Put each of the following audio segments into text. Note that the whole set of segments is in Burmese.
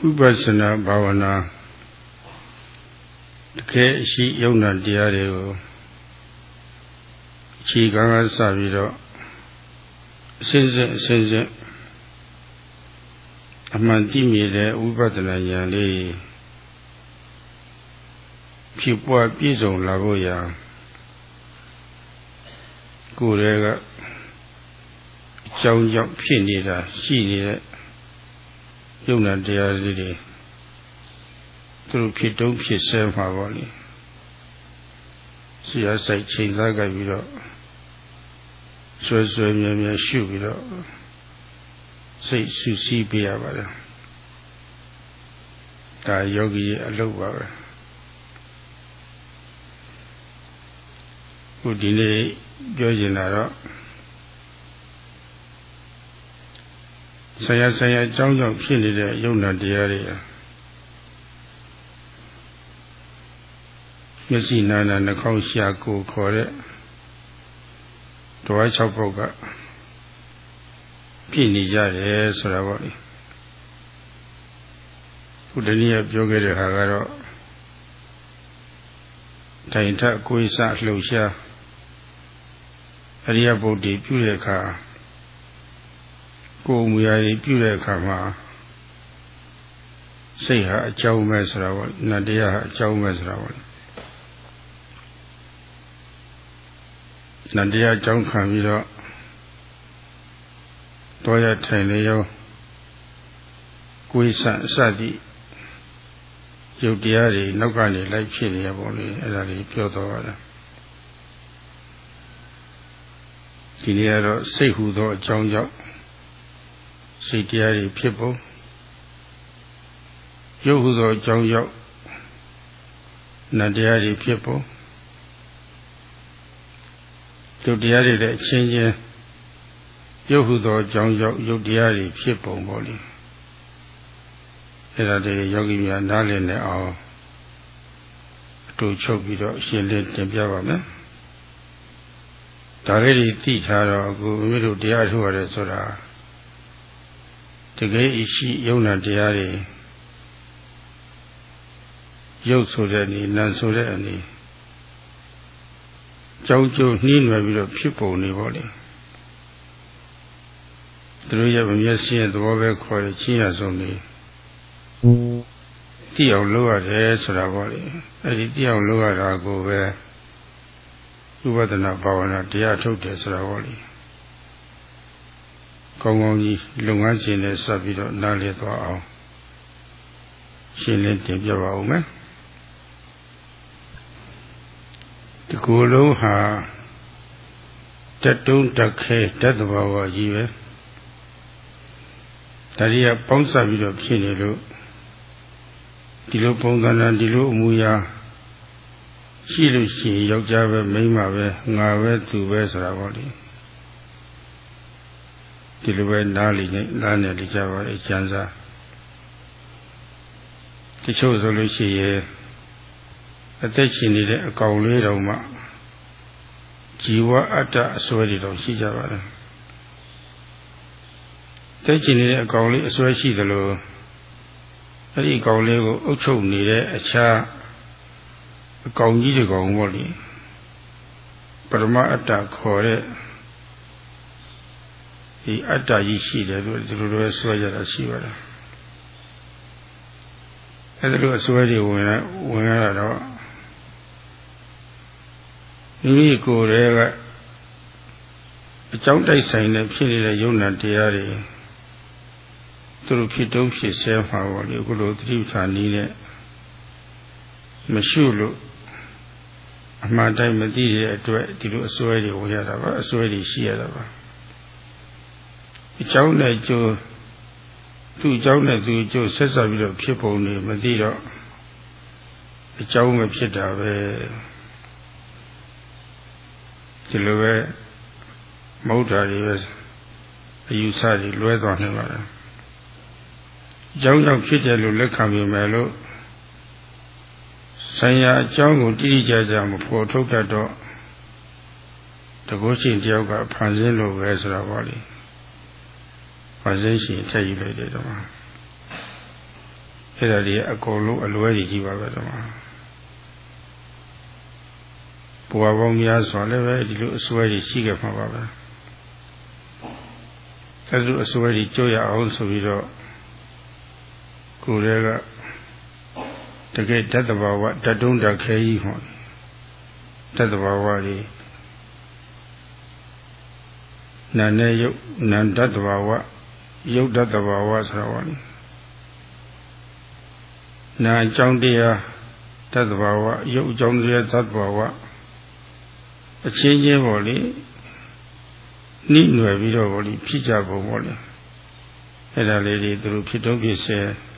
ဝိပဿနာဘာဝနာတကယ်ရှိယုံနာတရားတွေကိုခြေကံကစပြီးတော့အစဉ်စဉ်အစဉ်စဉ်အမှန်သိမြင်တဲ့ဝိပဿနာဉာဏ်လေးဖြစ်ပွားပြည့်စုံလာဖို့ရာကိုယ်ရဲ့ကအကြောင်းကြောင့်ဖြစ်နေတာရှိနေတဲ့ ယုံနာတရားလေးတွေသူတို့ဖြစ်တုံးဖြစ်ဆဲမှာပေါ့လေဆရာစိုက်ချိန်သားကြပြီးတော့ဆွဲဆွဲမြဲမြဲရှုပြီးတော့စိတ်ဆူဆီးပေးရပါတယ်ဒါယောဂီရဲ့အလုပ်ပါပဲခုဒီနေ့ပြောချင်တာတော့ ဆရာဆရာအကြောင်းကြောင့်ဖြစ်နေတဲ့ယုံနာတရားတွေမျက်စိနာနာနှာခေါင်းရှာကိုခေါ်တဲ့တွား၆ပုတ်ကပြည့်နေကြတယ်ဆိုတာပေါ့လေခုတနည်းပြောခဲ့တဲ့ဟာကတော့တိုင်ထကိုယ်စလှုပ်ရှားအရိယဘုဒ္ဓပြုတဲ့အခါ ကိုယ်မူရာကြီးပြုတဲ့အခါမှာစိတ်ဟာအကြောင်းပဲဆိုတာပေါ့နတ်တရားဟာအကြောင်းပဲဆိုတာပေါ့နတ်တရားအကြောင်းခံပြီးတော့တောရထိုင်လေရောကိုယ်ဆအစသည်ရုပ်တရားတွေနောက်ကနေလိုက်ဖြစ်နေရပုံလေးအဲ့ဒါလေးပြောတော့ပါတယ်ဒီနေ့ကတော့စိတ်ဟူသောအကြောင်းကြောင့် စိတ်တရားတွေဖြစ်ပုံရုပ်ဟူသောအကြောင်းကြောင့်နတ်တရားတွေဖြစ်ပုံရုပ်တရားတွေလည်းအချင်းချင်းရုပ်ဟူသောအကြောင်းကြောင့်ရုပ်တရားတွေဖြစ်ပုံပေါ့လေအဲ့ဒါတွေယောဂီများနားလည်နေအောင်အတူချုပ်ပြီးတော့ရှင်းလင်းတင်ပြပါမယ်ဒါလေးတွေသိထားတော့အခုမိမိတို့တရားထုတ်ရတယ်ဆိုတာ တကယ်ရှိယုံနာတရားတွေရုပ်ဆိုတဲ့အနေနာဆိုတဲ့အနေကြောင်းကျိုးနှီးနွယ်ပြီးတော့ဖြစ်ပုံနေပေါ့လေသူတို့ရဲ့မမျက်စိရဲ့သဘောပဲခေါ်ရချင်းရဆုံးနေတိအောင်လုပ်ရတယ်ဆိုတာပေါ့လေအဲဒီတိအောင်လုပ်ရတာကိုပဲဥပဒနာဘာဝနာတရားထုတ်တယ်ဆိုတာပေါ့လေ ကောင်းကောင်းကြီးလုပ်ငန်းရှင်နဲ့ဆက်ပြီးတော့နားလည်သွားအောင်ရှင်းလင်းတင်ပြပါဦးမယ်ဒီကိုယ်လုံးဟာတတုံးတက်ခဲတတ်တဘာဝကြီးပဲဒါရီကပေါင်းစပ်ပြီးတော့ဖြစ်နေလို့ဒီလိုပုံသဏ္ဍာန်ဒီလိုအမူအရာရှိလို့ရှိရင်ယောက်ျားပဲမိန်းမပဲငါပဲသူပဲဆိုတာပေါ့လေ ဒီလိုပဲနားလည်နေနားနေလိကြပါလေကျမ်းစာတချို့ဆိုလို့ရှိရင်အသက်ရှင်နေတဲ့အကောင်လေးတောင်မှជីវအတ္တအစွဲတွေတော့ရှိကြပါတယ်သက်ရှင်နေတဲ့အကောင်လေးအစွဲရှိသလိုအဲ့ဒီကောင်လေးကိုအုပ်ချုပ်နေတဲ့အခြားအကောင်ကြီးတွေကောင်ပေါ့လေပရမအတ္တခေါ်တဲ့ ဒီအတ္တကြီးရှိတယ်လို့ဒီလိုလိုဆွဲကြတာရှိပါတယ်အဲ့ဒါလိုအစွဲတွေဝင်ဝင်ရတော့မိမိကိုယ်ရဲ့ကအကြောင်းတိုက်ဆိုင်တဲ့ဖြစ်နေတဲ့ယုံနာတရားတွေသူတို့ဖြစ်တုံးဖြစ်ဆဲမှာပေါ့လေအခုလိုသတိဌာနီးနဲ့မရှုလို့အမှန်တိုင်းမသိတဲ့အတွက်ဒီလိုအစွဲတွေဝင်ရတာပါအစွဲတွေရှိရတာပါ အကြောင်းနဲ့ကျိုးသူ့အကြောင်းနဲ့သူ့အကျိုးဆက်ဆက်ပြီးတော့ဖြစ်ပုံနေမသိတော့အကြောင်းမဖြစ်တာပဲဒီလိုပဲမဟုတ်တာတွေပဲအယူဆတွေလွဲသွားနေပါလားအကြောင်းကြောင့်ဖြစ်တယ်လို့လက်ခံမိမယ်လို့ဆံရအကြောင်းကိုတိတိကျကျမဖော်ထုတ်တတ်တော့တကုရှင်တယောက်ကဖန်ဆင်းလို့ပဲဆိုတော့ဗောလေ ဖန်ဆင်းရှင်ထည့်ယူလိုက်တယ်တော့အဲ့ဒါတွေအကုန်လုံးအလွဲကြီးကြီးပါပဲတော့ဘဝပေါင်းများစွာလည်းပဲဒီလိုအစွဲကြီးရှိခဲ့မှာပါပဲအဲ့လိုအစွဲကြီးကြိုးရအောင်ဆိုပြီးတော့ကိုယ်တည်းကတကယ်တတ်တဘာဝတတ်တုံးတခဲကြီးဟောတတ်တဘာဝကြီးနာနဲ့ယုတ်နန္တတဘာဝ ယုတ်တတဘာဝဆိုတာပါလေနာအကြောင်းတရားတတဘာဝယုတ်အကြောင်းတရားတတဘာဝအချင်းချင်းပေါ့လေနှိမ့်ွယ်ပြီးတော့ပေါ့လေဖြစ်ကြပုံပေါ့လေအဲ့ဒါလေးတွေသူတို့ဖြစ်တော့ဖြစ်စေ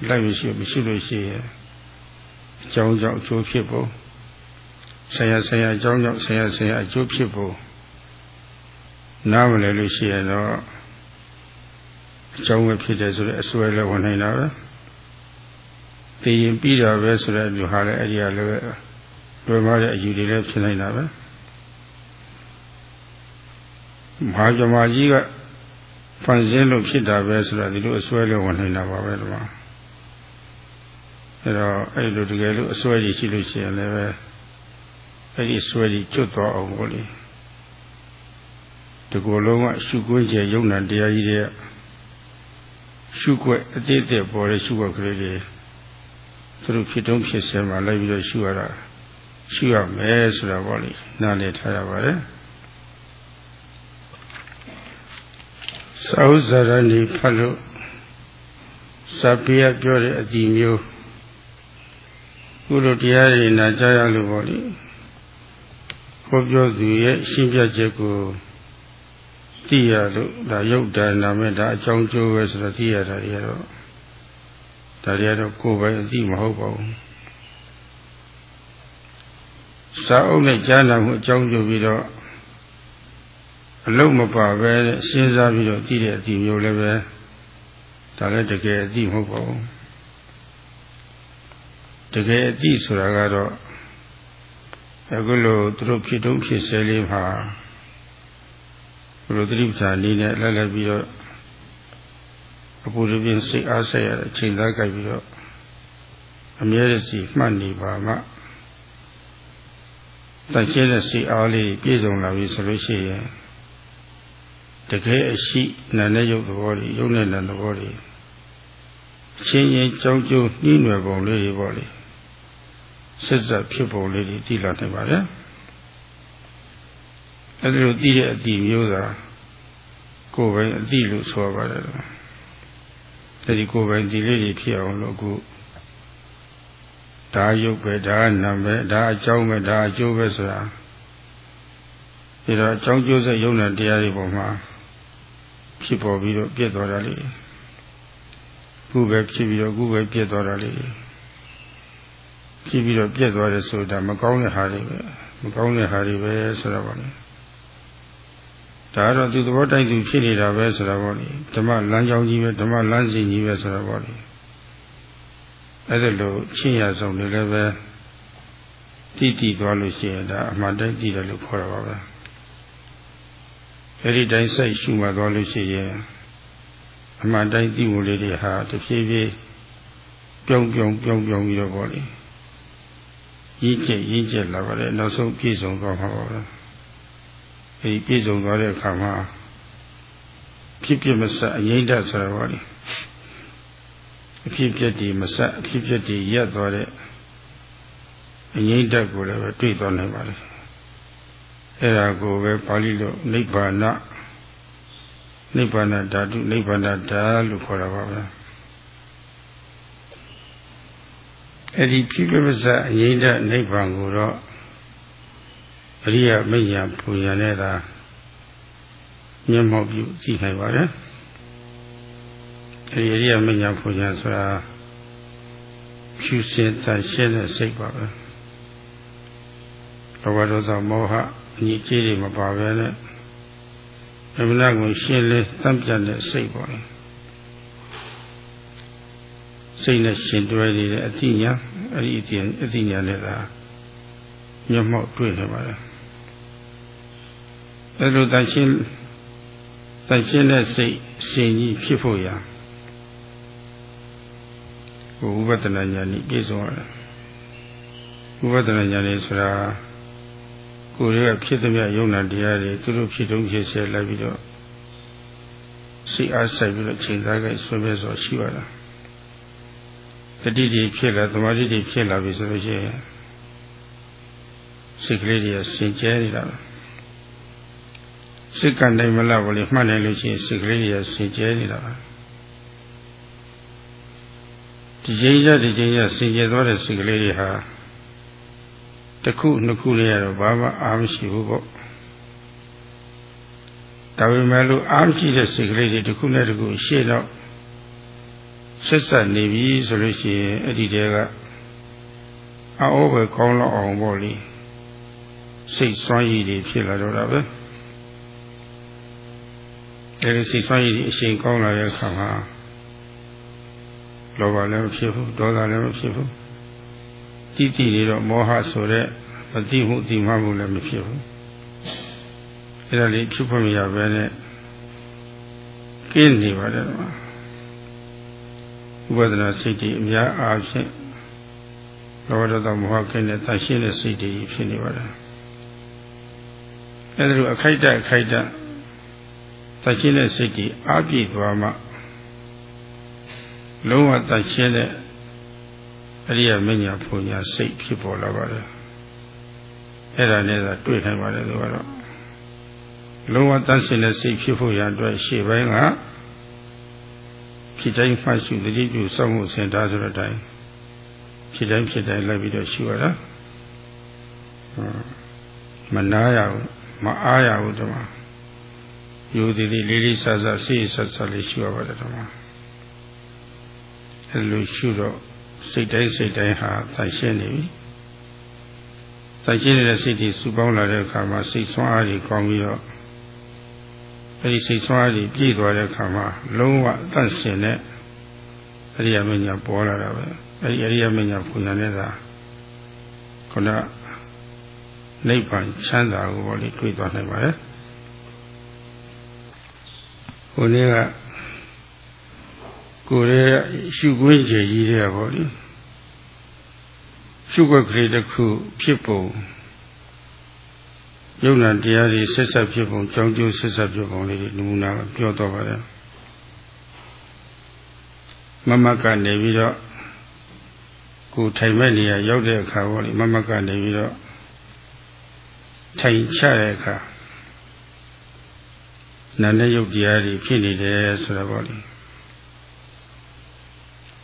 လိုက်မရှိမရှိလို့ရှိရင်အကြောင်းကြောင့်အကျိုးဖြစ်ပုံဆရာဆရာအကြောင်းကြောင့်ဆရာဆရာအကျိုးဖြစ်ပုံနားမလဲလို့ရှိရင်တော့ အကြောင်းပဲဖြစ်တယ်ဆိုတော့အစွဲလည်းဝင်နိုင်တာပဲသိရင်ပြီးတာပဲဆိုတဲ့မျိုးဟာလည်းအဲ့ဒီကလည်းလွယ်မတဲ့အယူတွေလည်းဖြစ်နိုင်တာပဲမဟာဇမကြီးကဖန်ဆင်းလို့ဖြစ်တာပဲဆိုတော့ဒီလိုအစွဲလည်းဝင်နိုင်တာပါပဲဒီမှာအဲ့တော့အဲ့လိုတကယ်လို့အစွဲကြီးရှိလို့ရှိရင်လည်းပဲအဲ့ဒီအစွဲကြီးကျွတ်သွားအောင်ပေါ့လေဒီကိုယ်လုံးကရှုခွင့်ကျယုံနာတရားကြီးတွေ ရှုွက်အသေးသေးပေါ်တဲ့ရှုွက်ကလေးတွေသူတို့ဖြစ်တုံးဖြစ်ဆဲမှာလိုက်ပြီးတော့ရှုရတာရှုရမယ်ဆိုတာပေါ့လေနားလည်ထားရပါတယ်သာဥဇာရဏီဖတ်လို့စပိယပြောတဲ့အတီမျိုးကုလိုတရားတွေနာကြားရလို့ပေါ့လေဟောပြောသူရဲ့ရှင်းပြချက်ကို သိရလို့ဒါယုတ်တာနာမဲ့ဒါအကြောင်းကျိုးပဲဆိုတော့သိရတာတွေကတော့ဒါတွေကတော့ကိုယ်ပဲအသိမဟုတ်ပါဘူးစာအုပ်နဲ့ကြားနာမှုအကြောင်းကျိုးပြီးတော့အလုံးမပါပဲစဉ်းစားပြီးတော့သိတဲ့အသိမျိုးလည်းပဲဒါလည်းတကယ်အသိမဟုတ်ပါဘူးတကယ်အသိဆိုတာကတော့အခုလိုသူတို့ဖြစ်တုံးဖြစ်ဆဲလေးမှာ ဘုလိုသတိပဋ္ဌာန်လေးနဲ့လက်လက်ပြီးတော့အပူရပြင်းစိတ်အားဆက်ရတဲ့အချိန်သားကြိုက်ပြီးတော့အမြဲတစီမှတ်နေပါမှတန်ရှင်းတဲ့စိတ်အားလေးပြည့်စုံလာပြီဆိုလို့ရှိရင်တကယ်အရှိနာနဲ့ရုပ်သဘောတွေရုပ်နဲ့နာသဘောတွေချင်းချင်းကြောင်းကျိုးနှီးနွယ်ပုံလေးတွေပေါ့လေဆက်ဆက်ဖြစ်ပုံလေးတွေသိလာနိုင်ပါလေ အဲဒီလိုသိတဲ့အတိမျိုးသာကိုယ်ပိုင်အတိလို့ဆိုပါတယ်အဲဒီကိုယ်ပိုင်ဒီလေးတွေဖြစ်အောင်လို့အခုဒါရုပ်ပဲဒါနာပဲဒါအကြောင်းပဲဒါအကျိုးပဲဆိုတာဒီတော့အကြောင်းကျိုးဆက်ယုံနာတရားတွေပေါ်မှာဖြစ်ပေါ်ပြီးတော့ပြည့်သွားတာလေခုပဲဖြစ်ပြီးတော့ခုပဲပြည့်သွားတာလေဖြစ်ပြီးတော့ပြည့်သွားတယ်ဆိုတာမကောင်းတဲ့ဟာတွေပဲမကောင်းတဲ့ဟာတွေပဲဆိုတော့ပါလေ ဒါတော့သူသဘောတိုက်သူဖြစ်နေတာပဲဆိုတာပေါ့လေဓမ္မလမ်းကြောင်းကြီးပဲဓမ္မလမ်းစဉ်ကြီးပဲဆိုတာပေါ့လေအဲ့ဒါလို့ချင်းရဆုံးတွေလည်းပဲတိတိသွားလို့ရှိရင်ဒါအမှန်တည်းတည်တယ်လို့ခေါ်တာပါပဲအဲ့ဒီတိုင်းစိတ်ရှုမှသွားလို့ရှိရင်အမှန်တိုင်းသိမှုလေးတွေဟာတဖြည်းဖြည်းပြုံပြုံပြုံပြုံပြီးတော့ပေါ့လေရည်ကျက်ရည်ကျက်လာပါတယ်နောက်ဆုံးပြည့်စုံသွားမှာပါပဲ အဲဒီပြည့်စုံသွားတဲ့အခါမှာဖြစ်ဖြစ်မဆက်အငိမ့်တတ်ဆိုတာပါလေအဖြစ်ဖြစ်ဒီမဆက်အဖြစ်ဖြစ်ဒီရက်သွားတဲ့အငိမ့်တတ်ကိုလည်းပဲတွေ့သွားနိုင်ပါလေအဲ့ဒါကိုပဲပါဠိလိုနိဗ္ဗာန်နိဗ္ဗာန်ဓာတုနိဗ္ဗာန်ဓာလို့ခေါ်တာပါပဲအဲ့ဒီဖြစ်ဖြစ်မဆက်အငိမ့်တတ်နိဗ္ဗာန်ကိုတော့ အရိယမိညာပူညာနဲ့သာမျက်မှောက်ပြုကြည့်နိုင်ပါတယ်အဲဒီအရိယမိညာပူညာဆိုတာဖြူစင်တန်ရှင်းတဲ့စိတ်ပါပဲလောဘဒေါသမောဟအညီကြီးတွေမပါပဲနဲ့အမှန်ကိုရှင်းလင်းသံပြတဲ့စိတ်ပါလေစိတ်နဲ့ရှင်တွဲနေတဲ့အတိညာအဲ့ဒီအတိအတိညာနဲ့သာမျက်မှောက်တွေ့နေပါတယ် အဲလိုတန်ရှင်းတန်ရှင်းတဲ့စိတ်ရှင်ကြီးဖြစ်ဖို့ရာကိုဥပဒနာဉာဏ်ဤပြည့်စုံရတယ်ဥပဒနာဉာဏ်လေးဆိုတာကိုယ်ရဲ့ဖြစ်သမျှယုံနာတရားတွေသူတို့ဖြစ်တုံးဖြစ်ဆဲလိုက်ပြီးတော့စိတ်အားဆိုင်ပြီးတော့ချိန်သားကြဆွဲပဲဆိုရှိရတာတတိတိဖြစ်လာသမာဓိတိဖြစ်လာပြီဆိုလို့ရှိရင်စိတ်ကလေးတွေကစင်ကြဲနေတာ စိတ်ကနိုင်မလားဘလို့မှတ်နိုင်လို့ရှိရင်စိတ်ကလေးတွေကစင်ကြဲနေတာပါဒီချိန်ရဒီချိန်ရစင်ကြဲသွားတဲ့စိတ်ကလေးတွေဟာတစ်ခုနှစ်ခုလေးရတော့ဘာမှအားမရှိဘူးပေါ့ဒါပေမဲ့လို့အားမရှိတဲ့စိတ်ကလေးတွေတစ်ခုနဲ့တစ်ခုရှေ့တော့ဆက်ဆက်နေပြီဆိုလို့ရှိရင်အဲ့ဒီတဲကအောပဲကောင်းတော့အောင်ပေါ့လေစိတ်ဆွမ်းရည်တွေဖြစ်လာတော့တာပဲ အဲဒီစိတ်ဆွမ်းရည်တွေအရှိန်ကောင်းလာတဲ့အခါမှာလောဘလည်းမဖြစ်ဘူးဒေါသလည်းမဖြစ်ဘူးတိတိနေတော့မောဟဆိုတဲ့မတိမှုတိမမှုလည်းမဖြစ်ဘူးအဲဒါလေးဖြစ်ဖို့မရဘဲနဲ့ကင်းနေပါတယ်ကွာဥပဒနာစိတ်တွေအများအားဖြင့်လောဘဒေါသမောဟကင်းတဲ့တန်ရှင်းတဲ့စိတ်တွေဖြစ်နေပါတယ်အဲဒါလိုအခိုက်တအခိုက်တ တန်ရှင်းတဲ့စိတ်တွေအားပြည့်သွားမှလုံးဝတန်ရှင်းတဲ့အရိယာမညာပူညာစိတ်ဖြစ်ပေါ်လာပါတယ်အဲ့ဒါနဲ့သာတွေ့နိုင်ပါတယ်သူကတော့လုံးဝတန်ရှင်းတဲ့စိတ်ဖြစ်ဖို့ရအတွက်ရှေ့ပိုင်းကဖြစ်တိုင်းမှတ်ရှုတတိပြုစောင့်မှုစင်တာဆိုတဲ့အတိုင်းဖြစ်တိုင်းဖြစ်တိုင်းလိုက်ပြီးတော့ရှုရတာမနာရဘူးမအားရဘူးတမ ယူသည်လေးလေးလေးဆဆစိတ်ဆဆလေးရှုရပါတယ်တမအဲလိုရှုတော့စိတ်တိုင်းစိတ်တိုင်းဟာတန်ရှင်းနေပြီတန်ရှင်းနေတဲ့စိတ်တွေစုပေါင်းလာတဲ့အခါမှာစိတ်ဆွမ်းအားတွေကောင်းပြီးတော့အဲဒီစိတ်ဆွမ်းအားတွေပြည့်သွားတဲ့အခါမှာလုံးဝတန့်စင်တဲ့အရိယာမညာပေါ်လာတာပဲအဲဒီအရိယာမညာပူဇာနဲ့သာခုနနိဗ္ဗာန်ချမ်းသာကိုပေါ့လေတွေ့သွားနိုင်ပါတယ် ဟိုနေ့ကကိုယ်ရဲ့ရှုခွင့်ကြည်ကြီးတဲ့ပေါ့လေရှုွက်ကလေးတစ်ခုဖြစ်ပုံယုံနာတရားတွေဆက်ဆက်ဖြစ်ပုံကြောင်းကျိုးဆက်ဆက်ဖြစ်ပုံလေးနမူနာပြောတော့ပါတယ်မမကနေပြီးတော့ကိုထိုင်မဲ့နေရာရောက်တဲ့အခါပေါ့လေမမကနေပြီးတော့ထိုင်ချတဲ့အခါ နာနဲ့ယုတ်တရားတွေဖြစ်နေတယ်ဆိုတော့ပေါ့လေ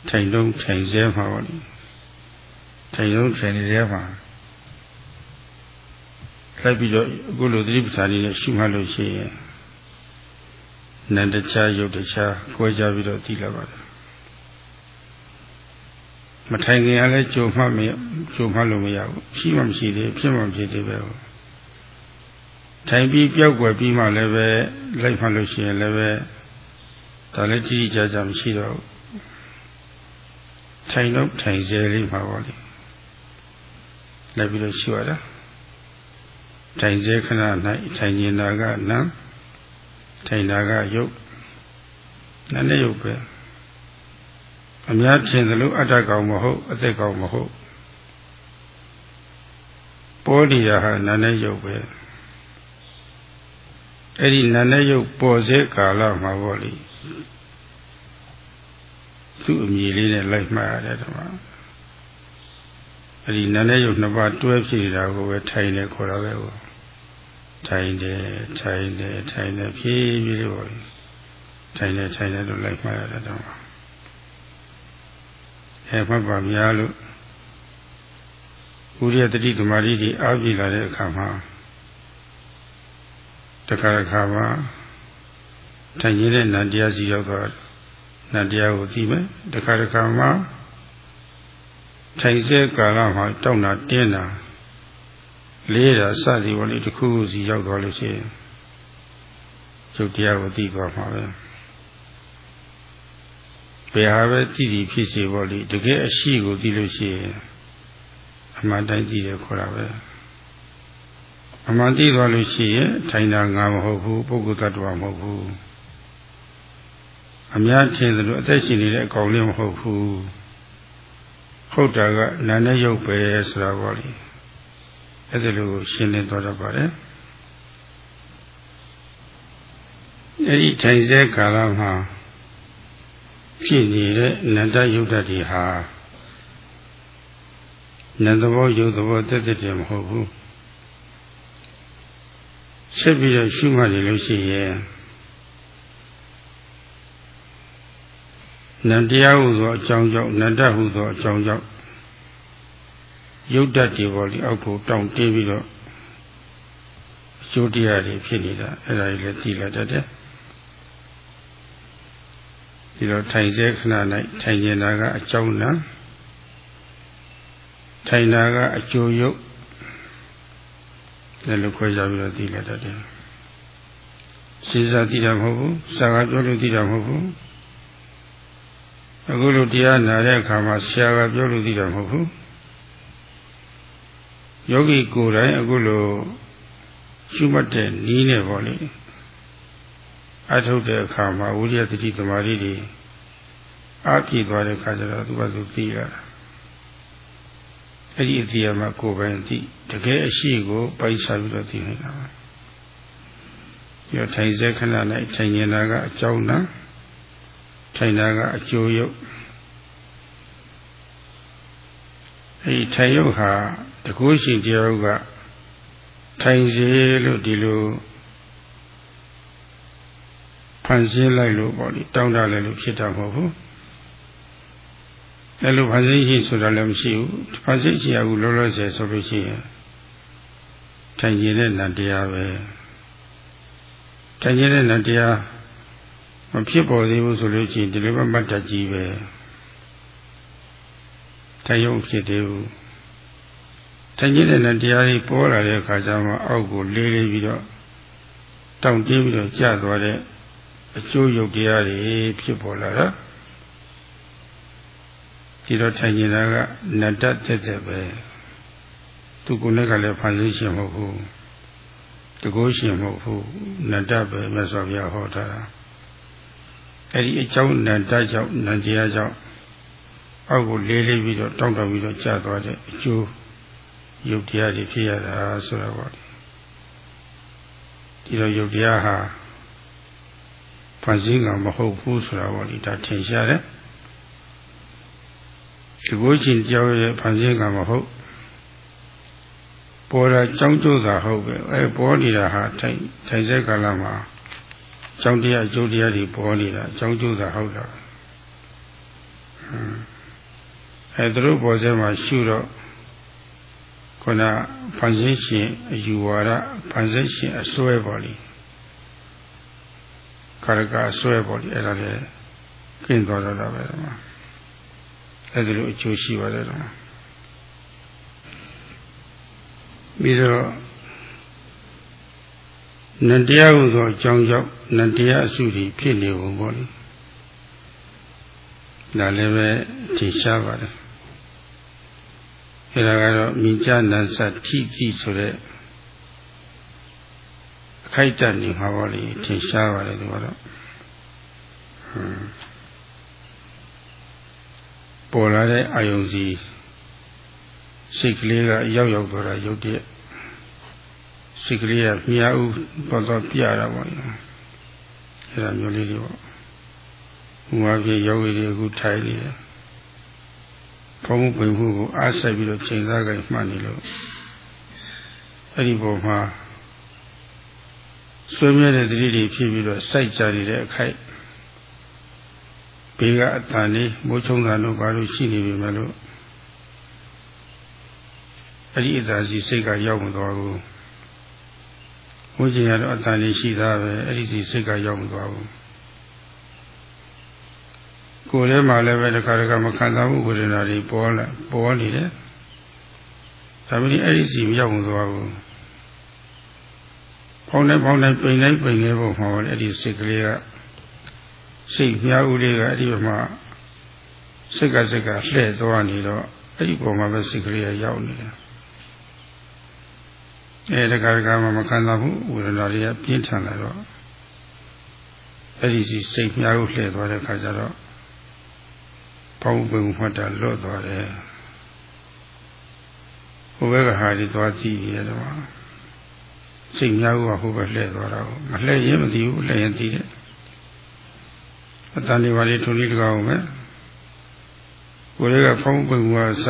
ထိုင်လုံးထိုင်စဲမှာပေါ့လေထိုင်လုံးထိုင်နေစဲမှာလိုက်ပြီးတော့အခုလိုသတိပဋ္ဌာန်ကြီးနဲ့ရှုမှတ်လို့ရှိရင်နန္တချာယုတ်တချာကွဲကြပြီးတော့သိလာပါတယ်မထိုင်ခင်ကလည်းကြုံမှမကြုံမှလို့မရဘူးရှိမှမရှိသေးဖြစ်မှဖြစ်သေးပဲ ထိုင်ပြီးပြောက်ွယ်ပြီးမှလည်းပဲလိုက်မှလို့ရှိရင်လည်းပဲဒါလည်းကြည့်ကြကြမရှိတော့ထိုင်တော့ထိုင်စေလေးမှာပေါ့လေလိုက်ပြီးတော့ရှိရတာထိုင်စေခဏ၌ထိုင်နေတာကနံထိုင်တာကယုတ်နည်းနည်းယုတ်ပဲအများထင်သလိုအတ္တကောင်မဟုတ်အသက်ကောင်မဟုတ်ပေါ်ဒီရဟာနာနဲ့ယုတ်ပဲ အဲ့ဒီနာနဲ့ယုတ်ပေါ်စေကာလမှာပေါ့လေသူ့အမည်လေးနဲ့လိုက်မှတ်ရတယ်ဓမ္မအဲ့ဒီနာနဲ့ယုတ်နှစ်ပါးတွဲဖြစ်နေတာကိုပဲထိုင်နေခေါ်တာပဲကိုထိုင်တယ်ထိုင်တယ်ထိုင်တယ်ဖြည်းဖြည်းလေးပေါ့လေထိုင်တယ်ထိုင်တယ်လို့လိုက်မှတ်ရတယ်ဓမ္မအဲမှတ်ပါများလို့ဥရိယတတိဓမ္မရီဒီအားပြလာတဲ့အခါမှာ တခါတခါမှာထိုင်ရတဲ့နန္တရားစီရောက်သွားနန္တရားကိုသိမယ်တခါတခါမှာထိုင်စေကာလမှာတောက်တာတင်းတာလေးတာစသည်ပေါ်လေးတစ်ခုခုစီရောက်သွားလို့ရှိရင်ကျုပ်တရားကိုသိသွားမှာပဲဘယ်ဟာပဲကြည့်ကြည့်ဖြစ်စီပေါ့လေတကယ်အရှိကိုသိလို့ရှိရင်အမှန်တိုင်းကြည့်ရခေါ်တာပဲ အမှန်သိသွားလို့ရှိရင်ထိုင်တာငါမဟုတ်ဘူးပုဂ္ဂိုလ်တ attva မဟုတ်ဘူးအများထင်သလိုအသက်ရှင်နေတဲ့အကောင်လေးမဟုတ်ဘူးဟုတ်တာကနာနဲ့ရုပ်ပဲဆိုတာပေါ့လေအဲ့ဒါလိုရှင်းလင်းသွားတော့ပါတယ်အဲ့ဒီထိုင်တဲ့ကာလမှာဖြစ်နေတဲ့နန္တယုတ်တတိဟာနန္တဘောယုတ်သဘောတက်တက်မဟုတ်ဘူး ဆက်ပြီးတော့ရှုမှတ်နေလို့ရှိရင်နန္တရားဟုသောအကြောင်းကြောင့်နန္တဟုသောအကြောင်းကြောင့်ယုတ်တတ်တွေပေါ်လေအောက်ကိုတောင့်တင်းပြီးတော့အကျိုးတရားတွေဖြစ်နေတာအဲ့ဒါကြီးလည်းသိလာတတ်တယ်ဒီတော့ထိုင်စေခဏ၌ထိုင်နေတာကအကြောင်းနာထိုင်တာကအကျိုးယုတ် လည်းလို့ခွဲကြပြီးတော့သိလာတတ်တယ်စေစားသိတာမဟုတ်ဘူးစာကပြောလို့သိတာမဟုတ်ဘူးအခုလိုတရားနာတဲ့အခါမှာဆရာကပြောလို့သိတာမဟုတ်ဘူးယောဂီကိုယ်တိုင်အခုလိုရှုမှတ်တဲ့နည်းနဲ့ပေါ့လေအထုတ်တဲ့အခါမှာဝိရိယတတိသမာဓိတွေအပြည့်သွားတဲ့အခါကျတော့သူကသူသိရတာ အဲ့ဒီအသိရမှာကိုယ်ပိုင်သိတကယ်အရှိကိုပိုက်စားပြီးတော့သိနေတာပါဒီတော့ထိုင်စေခဏ၌ထိုင်နေတာကအကြောင်းနာထိုင်တာကအကျိုးရုပ်အဲဒီထိုင်ရုပ်ဟာတကူရှိတရားကထိုင်စေလို့ဒီလိုဖန်ဆင်းလိုက်လို့ပေါ့လေတောင်းတလိုက်လို့ဖြစ်တာမဟုတ်ဘူး အဲလိုဖန်ဆင်းရှိဆိုတာလည်းမရှိဘူးဖန်ဆင်းရှိရကူလောလောဆယ်ဆိုလို့ရှိရင်ထိုင်ခြင်းနဲ့နတရားပဲထိုင်ခြင်းနဲ့နတရားမဖြစ်ပေါ်သေးဘူးဆိုလို့ရှိရင်ဒီလိုမှမတ်တကြီးပဲထိုင်ရုံဖြစ်သေးဘူးထိုင်ခြင်းနဲ့တရားကြီးပေါ်လာတဲ့အခါကျမှအောက်ကိုလေးလေးပြီးတော့တောင့်တင်းပြီးတော့ကျသွားတဲ့အကျိုးယုတ်တရားတွေဖြစ်ပေါ်လာတာ ဒီတော့ထိုင်နေတာကနတ္တတက်တက်ပဲသူကိုယ်နဲ့ကလည်းဖန်ဆင်းရှင်မဟုတ်ဘူးတကိုးရှင်မဟုတ်ဘူးနတ္တပဲမြတ်စွာဘုရားဟောထားတာအဲ့ဒီအကြောင်းနန္တကြောင့်နန္တရားကြောင့်အောက်ကိုလေးလေးပြီးတော့တောင့်တပြီးတော့ကျသွားတဲ့အကျိုးယုတ်တရားတွေဖြစ်ရတာဆိုတာပေါ့ဒီတော့ယုတ်တရားဟာဖန်ဆင်းကမဟုတ်ဘူးဆိုတာပေါ့ဒီဒါထင်ရှားတယ် ဒီကိုချင်းကြောက်ရဲ့ဖန်ဆင်းကမဟုတ်ပေါ်တာကြောင်းကျိုးတာဟုတ်ပဲအဲပေါ်နေတာဟာထိုင်ထိုင်တဲ့ကာလမှာကြောင်းတရားအကျိုးတရားတွေပေါ်နေတာအကြောင်းကျိုးတာဟုတ်တာအဲသူတို့ပေါ်စဲမှာရှုတော့ခုနဖန်ဆင်းရှင်အယူဝါဒဖန်ဆင်းရှင်အစွဲပေါ်လီကာရကအစွဲပေါ်လီအဲ့ဒါလေကျင့်တော်တော့ပဲဒီမှာ အဲ့ဒါလိုအကျိုးရှိပါတယ်တော့ပြီးတော့နတရားဟုသောအကြောင်းကြောင့်နတရားအစုတွေဖြစ်နေပုံပေါ့လေဒါလည်းပဲထင်ရှားပါတယ်အဲဒါကတော့မြင်ကြနတ်သတိတိဆိုတဲ့အခိုက်အတန့်နေမှာပေါ့လေထင်ရှားပါတယ်ဒီကတော့ ပေါ်လာတဲ့အာယုံစီစိတ်ကလေးကရောက်ရောက်သွားတာရုပ်တရက်စိတ်ကလေးကမြားဥတော့တော့ပြတာပေါ့နော်အဲဒါမျိုးလေးတွေပေါ့ဘုရားပြေယောဂီတွေအခုထိုင်နေတယ်ဘုံပင်မှုကိုအားဆက်ပြီးတော့ချိန်စားကြမှတ်နေလို့အဲ့ဒီပုံမှာဆွေးမြဲတဲ့တတိတွေဖြစ်ပြီးတော့စိုက်ကြနေတဲ့အခိုက် ဘေးကအတန်လေးမိုးချုံတာလို့ဘာလို့ရှိနေပြီမလို့အဲ့ဒီအသာစီစိတ်ကရောက်မသွားဘူးဝိဇ္ဇာတော့အတန်လေးရှိသားပဲအဲ့ဒီစီစိတ်ကရောက်မသွားဘူးကိုယ်ထဲမှာလည်းပဲတခါတခါမခံစားမှုဝေဒနာတွေပေါ်လာပေါ်နေတယ်ဒါပေမဲ့အဲ့ဒီစီမရောက်မသွားဘူးဖောင်းတိုင်းဖောင်းတိုင်းပိန်တိုင်းပိန်နေဖို့မှာအဲ့ဒီစိတ်ကလေးက စိတ်မြားဦးလေးကအဲ့ဒီမှာစိတ်ကစိတ်ကလှည့်သွားနေတော့အဲ့ဒီပုံမှာပဲစိတ်ကလေးကရောက်နေတယ်အဲတခါတခါမှမခံစားဘူးဝေဒနာတွေကပြင်းထန်လာတော့အဲ့ဒီစီစိတ်မြားကိုလှည့်သွားတဲ့ခါကျတော့ပေါင်းပင်မှတ်တာလွတ်သွားတယ်ဟိုဘက်ကဟာဒီသွားကြည့်ရတယ်တော့စိတ်များကဟိုဘက်လှည့်သွားတာမလှည့်ရင်မသိဘူးလှည့်ရင်သိတယ် အတန်ဒီပါလေးထုံလေးတကောင်းမယ်ကိုယ်တွေကဖုံးပွင့်ဝါစ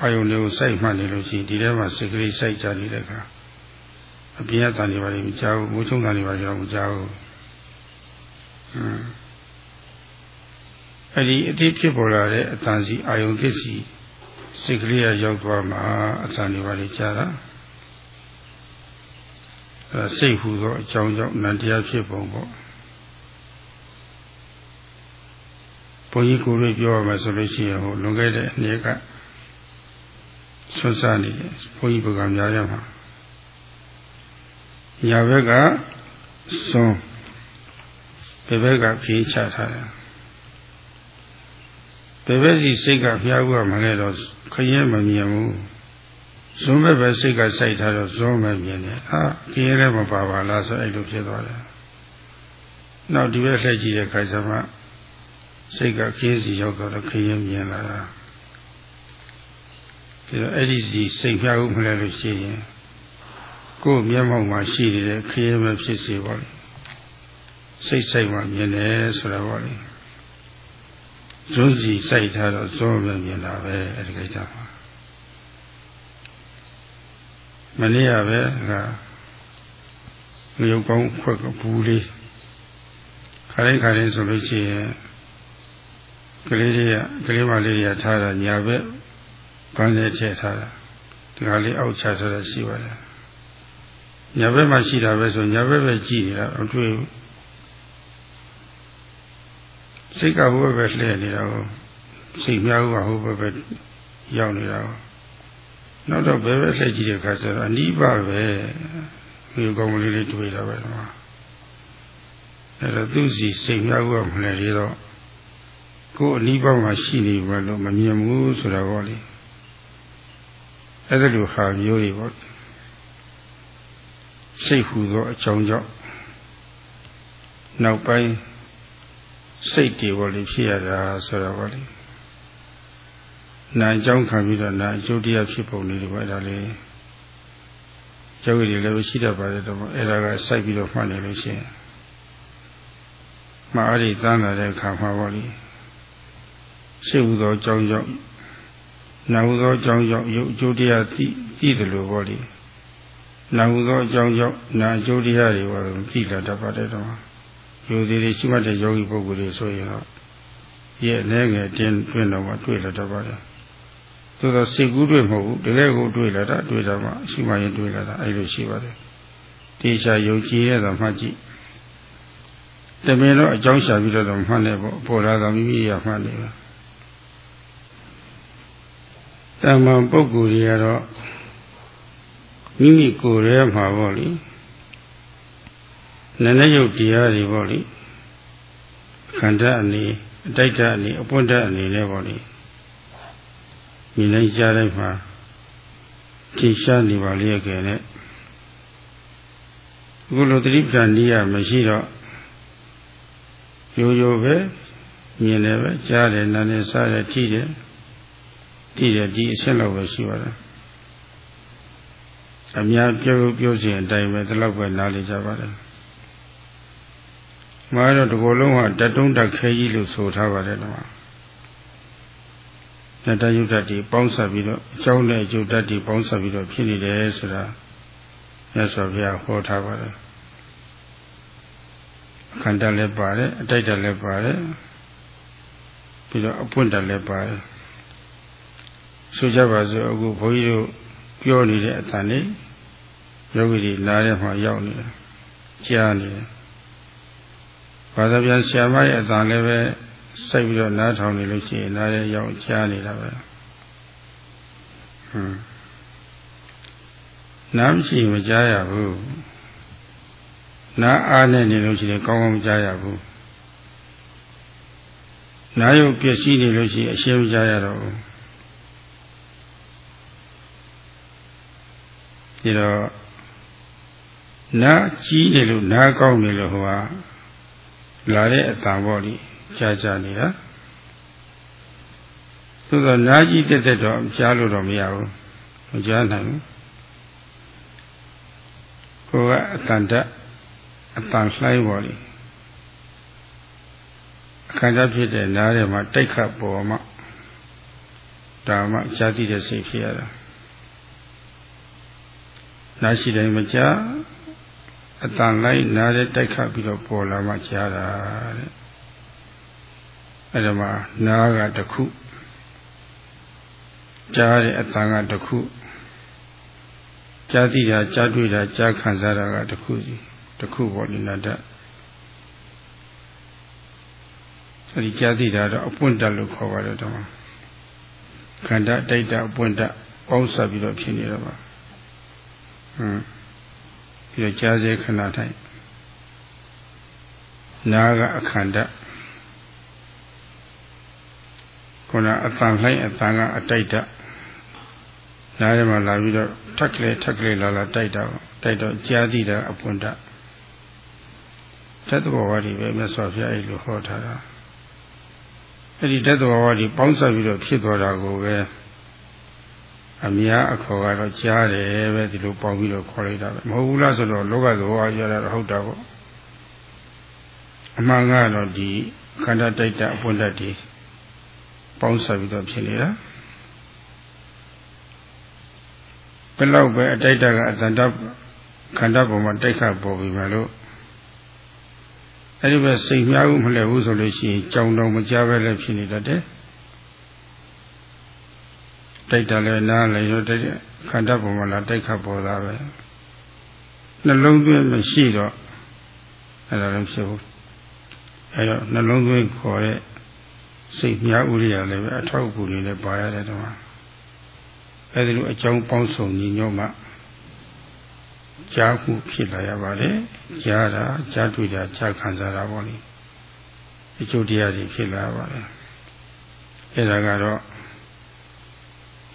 အာယုန်တွေကိုစိုက်မှတ်နေလို့ရှိရင်ဒီထဲမှာစိတ်ကလေးစိုက်ကြနေတဲ့အခါအပြင်းအထန်တွေပါလိမကြောက်ဘူးမိုးချုံတာတွေပါကြောက်မကြောက်ဘူးဟမ်အဲ့ဒီအတိဖြစ်ပေါ်လာတဲ့အတန်စီအာယုန်သစ်စီစိတ်ကလေးရောက်သွားမှအတန်တွေပါလိကြားတာအဲစိတ်ဟူသောအကြောင်းကြောင့်နန္တရားဖြစ်ပုံပေါ့ ဘုန်းကြီးကိုယ်ပြောရမယ်ဆိုလို့ရှိရင်ဟိုလွန်ခဲ့တဲ့နေ့ကဆွဆနေတယ်ဘုန်းကြီးဘုရားများရမှာညာဘက်ကစွန်းဒီဘက်ကခင်းချထားတယ်ဒီဘက်စီစိတ်ကဖျားဘူးကမလဲတော့ခရင်မမြင်ဘူးဇွန်းဘက်ပဲစိတ်ကစိုက်ထားတော့ဇွန်းပဲမြင်တယ်ဟာခရင်လည်းမပါပါလားဆိုအဲ့လိုဖြစ်သွားတယ်နောက်ဒီဘက်လှည့်ကြည့်တဲ့ခါကျမှ စိတ်ကခင်းစီရောက်တော့ခရင်မြင်လာတာဒီတော့အဲ့ဒီစီစိတ်ဖျားဘူးမလဲလို့ရှိရင်ကိုယ်မျက်မှောက်မှာရှိနေတဲ့ခရင်ပဲဖြစ်စေပါလိမ့်စိတ်ဆိုင်မှမြင်တယ်ဆိုတာပါလေဇွန်းစီစိုက်ထားတော့ဇွန်းပဲမြင်တာပဲအဲ့ဒီကိစ္စမှာမနေ့ကပဲကငရုတ်ကောင်းခွက်ကဘူးလေးခါတိုင်းခါတိုင်းဆိုလို့ရှိရင် ကလေးတွေကကလေးမလေးတွေကထားတာညာဘက်ဘန်းလေးထည့်ထားတာဒီကလေးအောက်ချထားတာရှိပါတယ်ညာဘက်မှာရှိတာပဲဆိုညာဘက်ပဲကြည့်နေတာအတွေ့ဘူးစိတ်ကဟိုဘက်ပဲလှည့်နေတာကိုစိတ်များကဟိုဘက်ပဲရောက်နေတာကိုနောက်တော့ဘယ်ပဲလှည့်ကြည့်တဲ့အခါကျတော့အနိဗ္ဗာန်ပဲဒီကောင်းကလေးလေးတွေ့တာပဲဒီမှာအဲ့တော့သူစီစိတ်များကမလှည့်ရတော့ ကိုယ်အနိဗ္ဗာန်မှာရှိနေဘယ်လို့မမြင်ဘူးဆိုတာပေါ့လေအဲ့ဒါလိုဟာမျိုးတွေပေါ့စိတ်ဟူသောအကြောင်းကြောင့်နောက်ပိုင်းစိတ်တွေပေါ့လေဖြစ်ရတာဆိုတော့ပေါ့လေနာအကြောင်းခံပြီးတော့နာအကျိုးတရားဖြစ်ပုံလေးတွေပေါ့အဲ့ဒါလေးကျောင်းကြီးတွေလည်းရှိတတ်ပါတယ်တော့အဲ့ဒါကစိုက်ပြီးတော့မှတ်နေလို့ရှိရင်မအားရတန်းလာတဲ့အခါမှာပေါ့လေ ရှိဟုသောအကြောင်းကြောင့်နာဟုသောအကြောင်းကြောင့်ရုပ်အကျိုးတရားသိသိတယ်လို့ပေါ့လေနာဟုသောအကြောင်းကြောင့်နာအကျိုးတရားတွေပေါ့သိလာတတ်ပါတယ်တော့ယောဒီတွေရှိမှတ်တဲ့ယောဂီပုဂ္ဂိုလ်တွေဆိုရင်တော့ရဲ့အနေငယ်တင်းတွင်းတော့မှတွေ့လာတတ်ပါတယ်သို့တော့စိတ်ကူးတွေ့မဟုတ်ဘူးတကယ်ကိုတွေ့လာတာတွေ့တာမှရှိမှရင်တွေ့လာတာအဲ့လိုရှိပါတယ်တေချာယုံကြည်ရတော့မှကြည့်တမင်တော့အကြောင်းရှာပြီးတော့မှတ်နေပေါ့ပေါ်လာတော့မိမိရမှတ်နေပါ တမန်ပုဂ္ဂိုလ်တွေကတော့မိမိကိုယ်ရဲမှာပေါ့လေနည်းနည်းရုပ်တရားတွေပေါ့လေခန္ဓာအနေအတိုက်ဓာတ်အနေအပွင့်ဓာတ်အနေနဲ့ပေါ့လေမြင်လိုက်ကြားလိုက်မှာထင်ရှားနေပါလေကဲနဲ့အခုလိုသတိပ္ပံနည်းရမရှိတော့ရိုးရိုးပဲမြင်တယ်ပဲကြားတယ်နားတယ်စားတယ်ထိတယ် ထိတယ်ဒီအဆင့်လောက်ပဲရှိပါတယ်အများပြောပြောစဉ်အတိုင်းပဲဒီလောက်ပဲနားလေကြပါတယ်မှာတော့ဒီကိုယ်လုံးကတတုံးတက်ခဲကြီးလို့ဆိုထားပါတယ်တော့တတယုတ်တတိပေါင်းဆက်ပြီးတော့အကြောင်းနဲ့အကျိုးတတိပေါင်းဆက်ပြီးတော့ဖြစ်နေတယ်ဆိုတာမြတ်စွာဘုရားဟောထားပါတယ်အခန္ဓာလည်းပါတယ်အတိုက်တက်လည်းပါတယ်ပြီးတော့အပွင့်တက်လည်းပါတယ် ဆိုကြပါစို့အခုဘုန်းကြီးတို့ပြောနေတဲ့အတန်လေးယောဂီတွေနားထဲမှာရောက်နေတယ်ကြားနေတယ်ဘာသာပြန်ဆရာမရဲ့အတန်လည်းပဲစိုက်ပြီးတော့နားထောင်နေလို့ရှိရင်နားထဲရောက်ကြားနေတာပဲဟွန်းနားမရှိမကြားရဘူးနားအားနဲ့နေလို့ရှိရင်ကောင်းကောင်းမကြားရဘူးနားရုပ်ပျက်စီးနေလို့ရှိရင်အရှင်းမကြားရတော့ဘူး ဒီတော့နားကြီးနေလို့နားကောင်းနေလို့ဟိုကလာတဲ့အတန်ပေါ့လေကြာကြာနေတာသို့သောနားကြီးတက်တက်တော့ကြားလို့တော့မရဘူးမကြားနိုင်ဘူးကိုယ်ကအတန်တအတန်လှိုင်းပေါ်လေအခန္ဓာဖြစ်တဲ့နားထဲမှာတိုက်ခတ်ပေါ်မှဒါမှကြားသိတဲ့စိတ်ဖြစ်ရတာ နားရှိတိုင်းမကြားအတန်လိုက်နားထဲတိုက်ခတ်ပြီးတော့ပေါ်လာမှကြားတာတဲ့အဲ့ဒါမှနားကတစ်ခုကြားတဲ့အတန်ကတစ်ခုကြားသိတာကြားတွေ့တာကြားခံစားတာကတစ်ခုစီတစ်ခုပေါ်နေတတ်အဲဒီကြားသိတာတော့အပွင့်တက်လို့ခေါ်ပါတယ်တော့ခန္ဓာတိုက်တာအပွင့်တက်ပေါင်းစပ်ပြီးတော့ဖြစ်နေတော့ပါဟွန်း ပြီးတော့ကြားစေခဏထိုင်နာကအခန္ဓာခုနအတန်လှိုင်းအတန်ကအတိုက်တာနားထဲမှာလာပြီးတော့ထက်ကလေးထက်ကလေးလာလာတိုက်တာတိုက်တော့ကြားသိတာအပွင့်တက်သတ္တဘောဝါဒီပဲမြတ်စွာဘုရားအဲ့လိုဟောထားတာအဲ့ဒီတတ္တဝါတွေပေါင်းစပ်ပြီးတော့ဖြစ်သွားတာကိုပဲ အများအခေါ်ကတော့ကြားတယ်ပဲဒီလိုပေါင်းပြီးတော့ခေါ်လိုက်တာပဲမဟုတ်ဘူးလားဆိုတော့လောကသဘောအရတာဟုတ်တာပေါ့အမှန်ကတော့ဒီခန္ဓာတိုက်တာအပွင့်တတ်ဒီပေါင်းစပ်ပြီးတော့ဖြစ်နေတာဘယ်လောက်ပဲအတိုက်တာကအတန်တခန္ဓာပေါ်မှာတိုက်ခတ်ပေါ်ပြီမလို့အဲ့ဒီပဲစိတ်များဘူးမလဲဘူးဆိုလို့ရှိရင်ကြောင်တော်မကြပဲလည်းဖြစ်နေတတ်တယ် တိုက်တယ်လည်းနားလည်းရောတိုက်ခန္ဓာပုံမှာလာတိုက်ခတ်ပေါ်တာပဲနှလုံးသွင်းမရှိတော့အဲ့ဒါလည်းဖြစ်ဘူးအဲ့တော့နှလုံးသွင်းခေါ်တဲ့စိတ်များဥရိယာလည်းပဲအထောက်အကူနေလည်းပါရတယ်တော့အဲ့ဒီလိုအကြောင်းပေါင်းစုံညီညွတ်မှကြားမှုဖြစ်လာရပါတယ်ကြားတာကြားတွေ့တာကြားခံစားတာပေါ့လေအကျိုးတရားတွေဖြစ်လာပါတယ်အဲဒါကတော့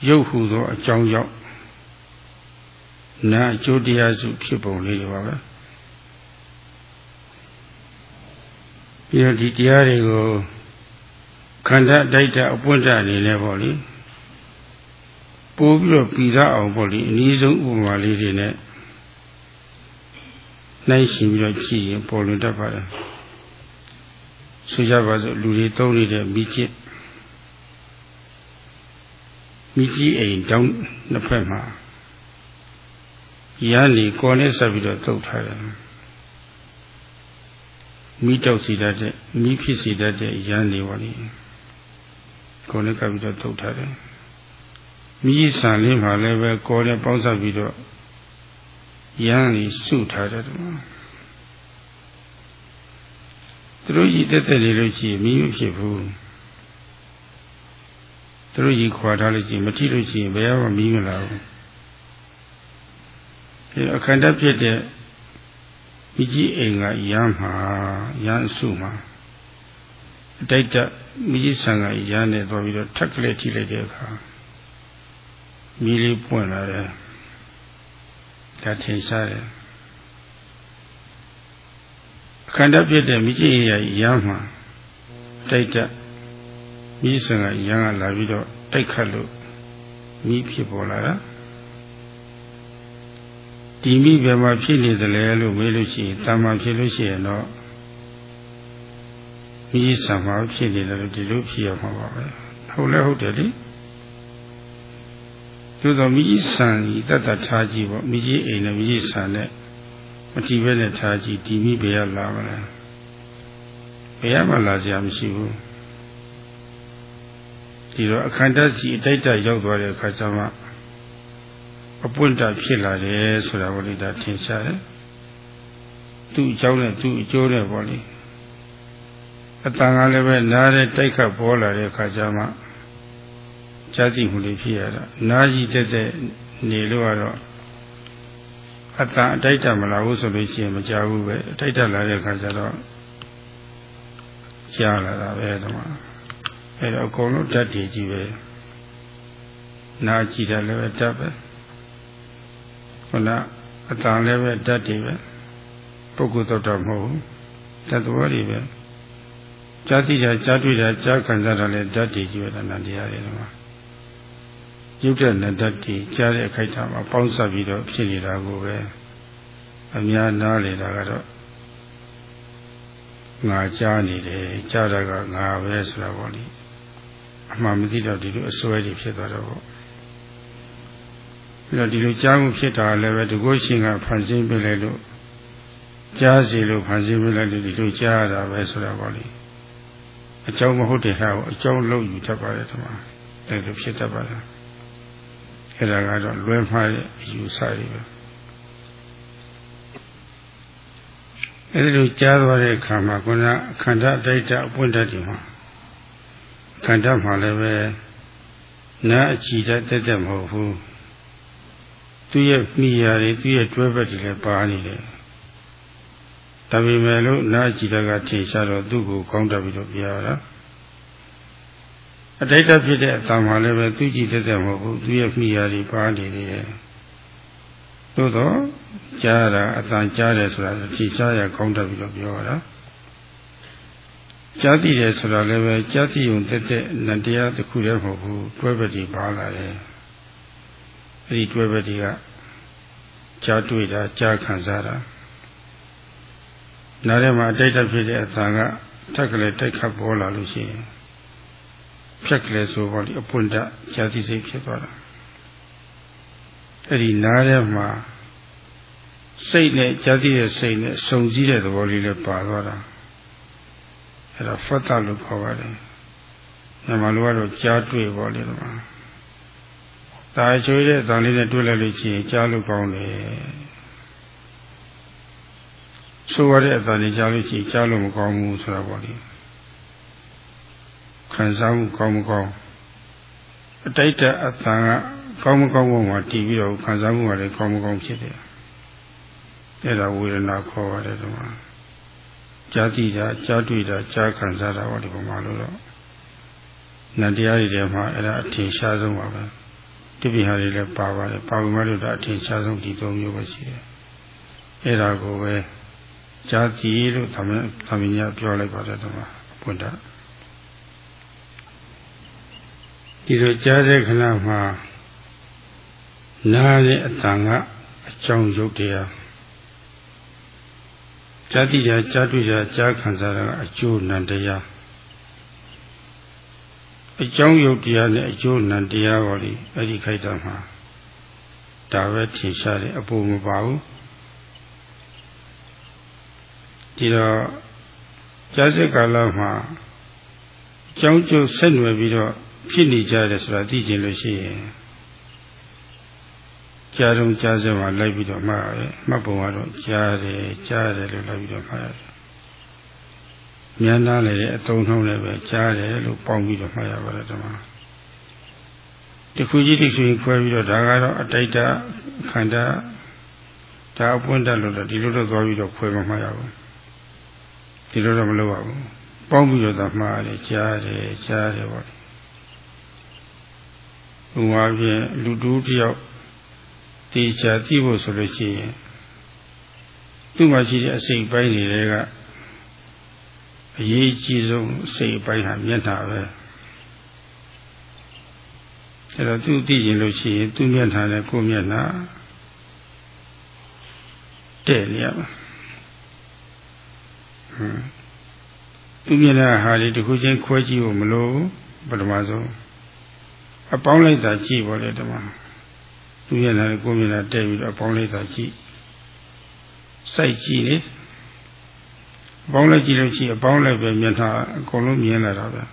ရုပ်ဟူသောအကြောင်းကြောင့်နာအကျိုးတရားစုဖြစ်ပုံလေးတွေပါပဲပြီးတော့ဒီတရားတွေကိုခန္ဓာတိုက်တာအပွင့်တအနေနဲ့ပေါ့လေပို့ပြီးတော့ပြီးသားအောင်ပေါ့လေအနည်းဆုံးဥပမာလေးတွေနဲ့နိုင်ရှင်ပြီးတော့ကြည့်ရင်ပေါ်လွင်တတ်ပါတယ်ဆိုကြပါစို့လူတွေသုံးနေတဲ့မိကျစ် မိကြီးအိမ်တောင်းနှစ်ဖက်မှာရန်လီကော်နဲ့ဆက်ပြီးတော့တုတ်ထားတယ်မိတောက်စီတတ်တဲ့မိဖြစ်စီတတ်တဲ့ရန်လီပါလေကော်နဲ့ကပ်ပြီးတော့တုတ်ထားတယ်မိဆန်လေးမှာလည်းပဲကော်နဲ့ပေါင်းစပ်ပြီးတော့ရန်ကြီးစုထားတယ်သူတို့ကြီးတက်တက်လေးလို့ရှိရင်မီးမဖြစ်ဘူး သူတို့ကြီးခွာထားလို့ရှိရင်မထိလို့ရှိရင်ဘယ်မှမီးမလာဘူးဒီအခန္ဓာဖြစ်တဲ့မိကြီးအိမ်ကရမ်းမှာရမ်းစုမှာအတိုက်တမိကြီးဆံကရမ်းနေသွားပြီးတော့ထက်ကလေးထိလိုက်တဲ့အခါမီးလေးပွင့်လာတယ်ဒါထင်ရှားတယ်အခန္ဓာပြည့်တဲ့မိจิရရမ်းမှတိုက်တ က်မိစံကရမ်းကလာပြီးတော့တိုက်ခတ်လို့မိဖြစ်ပေါ်လာတာဒီမိဘယ်မှာဖြစ်နေတယ်လဲလို့မေးလို့ရှိရင်တာမန်ဖြစ်လို့ရှိရင်တော့မိစံမှာဖြစ်နေတယ်လို့ဒီလိုဖြစ်ရမှာပါပဲဟုတ်လဲဟုတ်တယ်လေသို့သောမိကြီးဆန်ဤတတ်တထားကြည့်ပေါ့မိကြီးအိမ်နဲ့မိကြီးဆန်နဲ့မကြည့်ပဲနဲ့ထားကြည့်ဒီမိဘယ်ရလာမလဲဘယ်ရမှလာစရာမရှိဘူး ဒီတော့အခန္ဓာစီအတိုက်တရောက်သွားတဲ့အခါကျမှအပွင့်တဖြစ်လာတယ်ဆိုတာကိုလေဒါထင်ရှားတယ်သူ့အကြောင်းနဲ့သူ့အကျိုးနဲ့ပေါ့လေအတန်ကလည်းပဲနားတဲ့တိုက်ခတ်ပေါ်လာတဲ့အခါကျမှကြားသိမှုလေးဖြစ်ရတာနားကြီးတက်တဲ့နေလို့ကတော့အတန်အတိုက်တမလာဘူးဆိုလို့ရှိရင်မကြဘူးပဲအတိုက်တလာတဲ့အခါကျတော့ကြားလာတာပဲဒီမှာ အဲတော့အကုန်လုံးဓာတ်တွေကြီးပဲနားကြည့်တယ်လည်းပဲဓာတ်ပဲခုနအတန်လည်းပဲဓာတ်တွေပဲပုဂ္ဂိုလ်တော့တော့မဟုတ်ဘူးသတ္တဝါတွေပဲကြားသိတာကြားတွေ့တာကြားခံစားတာလည်းဓာတ်တွေကြီးပဲနာတရားတွေဒီမှာရုပ်တဲ့နတ္တတိကြားတဲ့အခိုက်အတန့်မှာပေါင်းစပ်ပြီးတော့ဖြစ်နေတာကိုပဲအများနားလေတာကတော့ငါကြားနေတယ်ကြားတာကငါပဲဆိုတာပေါ့လေ အမှန်မသိတော့ဒီလိုအစွဲတွေဖြစ်သွားတော့ပေါ့ပြီးတော့ဒီလိုကြားမှုဖြစ်တာလည်းပဲတကုရှင်ကဖန်ဆင်းပြလိုက်လို့ကြားစီလို့ဖန်ဆင်းပြလိုက်လို့ဒီလိုကြားရတာပဲဆိုတာပေါ့လေအကြောင်းမဟုတ်တဲ့ဟာကိုအကြောင်းလုပ်ယူတတ်ပါတယ်ဒီမှာအဲလိုဖြစ်တတ်ပါတယ်အဲ့ဒါကတော့လွဲမှားတဲ့အယူဆတွေပဲအဲဒီလိုကြားသွားတဲ့အခါမှာခုနခန္ဓာတိုက်တာအပွင့်တတ်တယ်မှာ ခန္ဓာမှာလည်းပဲနာအချီတတ်တဲ့မဟုတ်ဘူးသူ့ရဲ့မိယာတွေသူ့ရဲ့တွဲဘက်တွေလည်းပါနေတယ်ဒါပေမဲ့လို့နာအချီတတ်ကထင်ရှားတော့သူ့ကိုကောင်းတတ်ပြီးတော့ပြရတာအတိတ်ဖြစ်တဲ့အတန်မှာလည်းပဲသူကြည့်တဲ့မဟုတ်ဘူးသူရဲ့မိယာတွေပါနေတယ်သို့တော့ကြားတာအတန်ကြားတယ်ဆိုတာဖြေရှားရကောင်းတတ်ပြီးတော့ပြောရတာ ကြားသိတယ်ဆိုတာလည်းပဲကြားသိုံတက်တဲ့နတရားတစ်ခုတည်းမဟုတ်ဘူးတွဲပတိပါလာတယ်အဲဒီတွဲပတိကကြားတွေ့တာကြားခံစားတာနားထဲမှာအတိတ်ဖြစ်တဲ့အတန်ကထက်ကလေးတိုက်ခတ်ပေါ်လာလို့ရှိရင်ဖြက်ကလေးဆိုတော့ဒီအပွင့်တဇာတိစိတ်ဖြစ်သွားတာအဲ့ဒီနားထဲမှာစိတ်နဲ့ဇာတိရဲ့စိတ်နဲ့စုံစည်းတဲ့သဘောလေးလည်းပါသွားတာ အဲ့ဒါဖတ်တာလို့ခေါ်ပါတယ်။မြန်မာလိုကတော့ကြားတွေ့ပေါ့လေဒီမှာ။ဒါချိုးတဲ့ဇာလေးနဲ့တွေ့လိုက်လို့ရှိရင်ကြားလို့ကောင်းတယ်။ဆိုရတဲ့အတန်လေးကြားလို့ရှိရင်ကြားလို့မကောင်းဘူးဆိုတာပေါ့လေ။ခံစားမှုကောင်းမကောင်းအတိတ်တဲ့အတန်ကကောင်းမကောင်းပုံမှာတည်ပြီးတော့ခံစားမှုကလည်းကောင်းမကောင်းဖြစ်တယ်အဲ့ဒါဝေဒနာခေါ်ပါတယ်ဒီမှာ ကြားသိတာကြားတွေ့တာကြားခံစားတာဟောဒီပုံမှာလို့တော့နန္တရားတွေထဲမှာအဲ့ဒါအထင်ရှားဆုံးပါပဲတိပိဟာတွေလည်းပါပါတယ်ပါဝင်မလို့ဒါအထင်ရှားဆုံးဒီသုံးမျိုးပဲရှိတယ်အဲ့ဒါကိုပဲကြားသိလို့သမင်းသမင်းကြီးပြောလိုက်ပါတယ်ဒီမှာပွင့်တာဒီလိုကြားတဲ့ခဏမှာနားတဲ့အတန်ကအကြောင်းရုပ်တရား ဇာတိရာကြားတွေ့ရာကြားခံစားတာကအကျိုးနံတရားအကြောင်းရုပ်တရားနဲ့အကျိုးနံတရားပေါ်လေအဲ့ဒီခိုက်တာမှာဒါပဲထင်ရှားတယ်အပူမပါဘူးဒီတော့ကြားစစ်ကာလမှာအကြောင်းကျိုးဆက်နွယ်ပြီးတော့ဖြစ်နေကြတယ်ဆိုတာသိကျင်လို့ရှိရင် ကြားတော့ကြားစမှာလိုက်ပြီးတော့မှားရတယ်မှတ်ပုံကတော့ကြားတယ်ကြားတယ်လို့လိုက်ပြီးတော့မှားရတယ်ဉာဏ်သားလည်းအတုံးထုံးလည်းပဲကြားတယ်လို့ပေါင်းပြီးတော့မှားရပါတယ်ဓမ္မတခုကြီးတခုကြီးခွဲပြီးတော့ဒါကတော့အတိတ်ခန္ဓာဒါအပွင့်တက်လို့တော့ဒီလိုတော့သွားပြီးတော့ခွဲမမှားရဘူးဒီလိုတော့မလုပ်ရဘူးပေါင်းပြီးတော့သာမှားရတယ်ကြားတယ်ကြားတယ်ပေါ့ဥပမာဖြင့်လူတူတယောက် တေချာသိဖို့ဆိုလို့ရှိရင်သူ့မှာရှိတဲ့အစိတ်ပိုင်းတွေကအရေးကြီးဆုံးစိတ်ပိုင်းဟာမျက်နှာပဲအဲ့တော့သူသိရင်လို့ရှိရင်သူ့မျက်နှာနဲ့ကိုယ်မျက်နှာတဲ့နေရမှာဟွန်းသူ့မျက်နှာဟာလေတခုချင်းခွဲကြည့်ဖို့မလိုပထမဆုံးအပေါင်းလိုက်တာကြည့်ပါလေဓမ္မသူရဲ့နာကိုမြင်တာတဲ့ပြီးတော့အပေါင်းလိုက်တာကြည့်စိုက်ကြည့်လေအပေါင်းလိုက်ကြည့်လို့ရှိရင်အပေါင်းလိုက်ပဲမျက်နှာအကုန်လုံးမြင်လာတာပဲ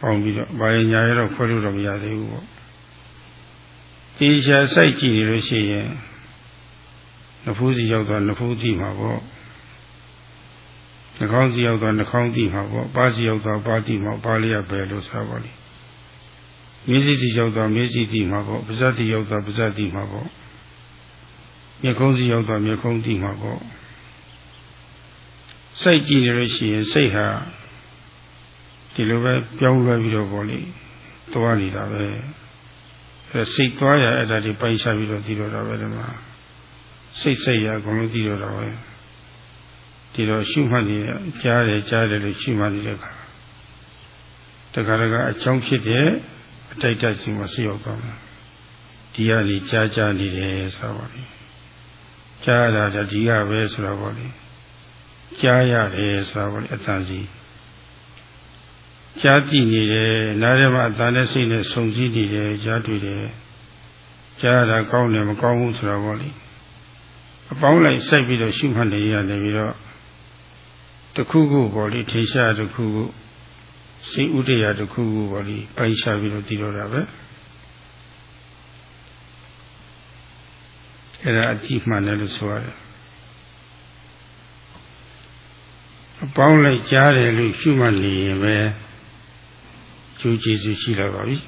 ပေါင်းပြီးတော့ဘာရင်ညာရတော့ခွဲလို့တော့မရသေးဘူးပေါ့တေချာစိုက်ကြည့်နေလို့ရှိရင်နဖူးစီရောက်တော့နဖူးသိမှာပေါ့နှာခေါင်းစီရောက်တော့နှာခေါင်းသိမှာပေါ့ပါးစီရောက်တော့ပါးသိမှာပါးလေးရပဲလို့ဆိုပါလိမ့် မျက်စိတိရောက်တော့မျက်စိတိမှာပေါ့ပါးစပ်တိရောက်တော့ပါးစပ်တိမှာပေါ့မျက်ခုံးစီရောက်တော့မျက်ခုံးတိမှာပေါ့စိတ်ကြည့်နေလို့ရှိရင်စိတ်ဟာဒီလိုပဲပြောင်းလဲပြီးတော့ပေါ့လေသွားနေတာပဲအဲစိတ်သွားရအဲ့ဒါဒီပိုင်ချပြီးတော့ဒီလိုတော့ပဲဒီမှာစိတ်စိတ်ရအကုန်လုံးဒီလိုတော့ပဲဒီတော့ရှုမှတ်နေကြားတယ်ကြားတယ်လို့ရှုမှတ်နေတဲ့အခါတခါတခါအချောင်းဖြစ်တဲ့ အတိုက်တက်ခြင်းမှာဆက်ရောက်သွားမှာဒီကနေကြားကြားနေတယ်ဆိုတော့လေကြားရတာဒီကပဲဆိုတော့ဗောလေကြားရတယ်ဆိုတော့ဗောလေအတန်စီကြားကြည့်နေတယ်နားထဲမှာအတန်နဲ့စိတ်နဲ့ဆုံစည်းနေတယ်ကြားတွေ့တယ်ကြားရတာကောင်းတယ်မကောင်းဘူးဆိုတော့ဗောလေအပေါင်းလိုက်စိုက်ပြီးတော့ရှုမှတ်နေရတယ်ပြီးတော့တခုခုပေါ့လေထေရှားတခုခု စိတ်ဥဒရာတခုခုပေါ့လေပိုင်ရှားပြီးတော့တည်တော့တာပဲအဲ့ဒါအတိမှန်တယ်လို့ဆိုရတယ်အပေါင်းလိုက်ကြားတယ်လို့ရှုမှတ်နေရင်ပဲကျိုးကျေးဇူးရှိလာပါပြီ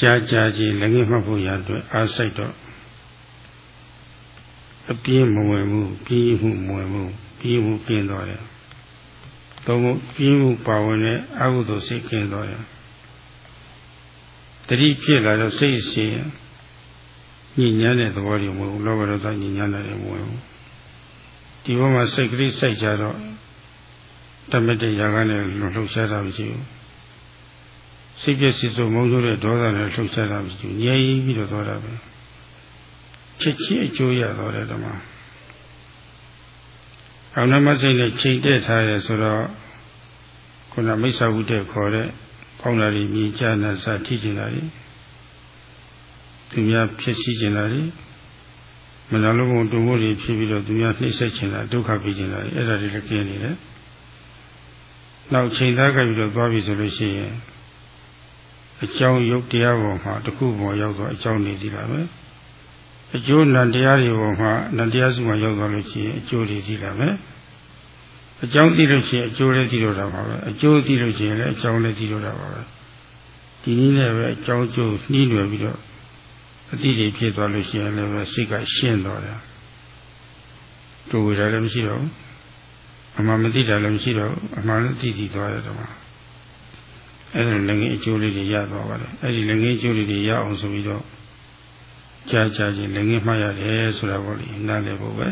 ကြားကြားချင်းလည်းငယ်မှတ်ဖို့ရအတွက်အားစိုက်တော့အပြင်းမဝင်ဘူးပြင်းမှုမဝင်ဘူးပြင်းမှုပြင်းသွားတယ်။ သုံးမှုပြင်းမှုပါဝင်တဲ့အကုသိုလ်စိတ်ကျင်းသွားတယ်။တတိဖြစ်လာတော့စိတ်ရှင်ညဉ့်ညမ်းတဲ့သဘောတွေမဟုတ်ဘူးလောဘဒေါသညဉ့်ညမ်းတဲ့မဟုတ်ဘူး။ဒီဘက်မှာစိတ်ကလေးစိုက်ကြတော့တမက်တဲ့ຢာကနဲ့လှုပ်ရှားတာမရှိဘူး။စိတ်ပြည့်စစ်စုံမုန်းလို့တဲ့ဒေါသနဲ့လှုပ်ရှားတာမရှိဘူး။ငြိမ်ပြီးတော့သွားတာပဲ။ချက်ချင်းအကျိုးရတော့တယ်ဓမ္မ အောင်နမစိတ်နဲ့ချိန်တက်ထားရဲဆိုတော့ခုနမိစ္ဆာဝုတ္တခေါ်တဲ့ကောင်းတာတွေမြင်ကြနာစာထိကျင်တာတွေသူများဖြစ်စီကျင်တာတွေမနာလိုပုံတူမှုတွေဖြစ်ပြီးတော့သူများနှိမ့်ဆက်ကျင်တာဒုက္ခပြီးကျင်တာတွေအဲ့ဒါတွေလည်းကျင်းနေတယ်နောက်ချိန်သားကြပြီးတော့သွားပြီဆိုလို့ရှိရင်အကြောင်းယုတ်တရားပေါ်မှာတစ်ခုပေါ်ရောက်တော့အကြောင်းနေသေးတာပဲ။ အကျိုးနံတရားတွေပေါ်မှာနံတရားစုမှာရောက်သွားလို့ရှိရင်အကျိုးတွေသိလာမယ်အကြောင်းသိလို့ရှိရင်အကျိုးလည်းသိလို့တာပါပဲအကျိုးသိလို့ရှိရင်လည်းအကြောင်းလည်းသိလို့တာပါပဲဒီနည်းနဲ့ပဲအကြောင်းကျိုးနှီးလွယ်ပြီးတော့အတိတွေဖြစ်သွားလို့ရှိရင်လည်းပဲစိတ်ကရှင်းသွားတယ်တူဝေတာလည်းမရှိတော့ဘူးအမှန်မသိတာလည်းမရှိတော့ဘူးအမှန်လည်းသိသိသွားတယ်တော့အဲ့ဒါလည်းငင်းအကျိုးလေးတွေရသွားပါတယ်အဲ့ဒီလည်းငင်းအကျိုးလေးတွေရအောင်ဆိုပြီးတော့ ကြားကြားချင်းလည်းငင်းမှရတယ်ဆိုတာပေါ့လေနားလည်ဖို့ပဲ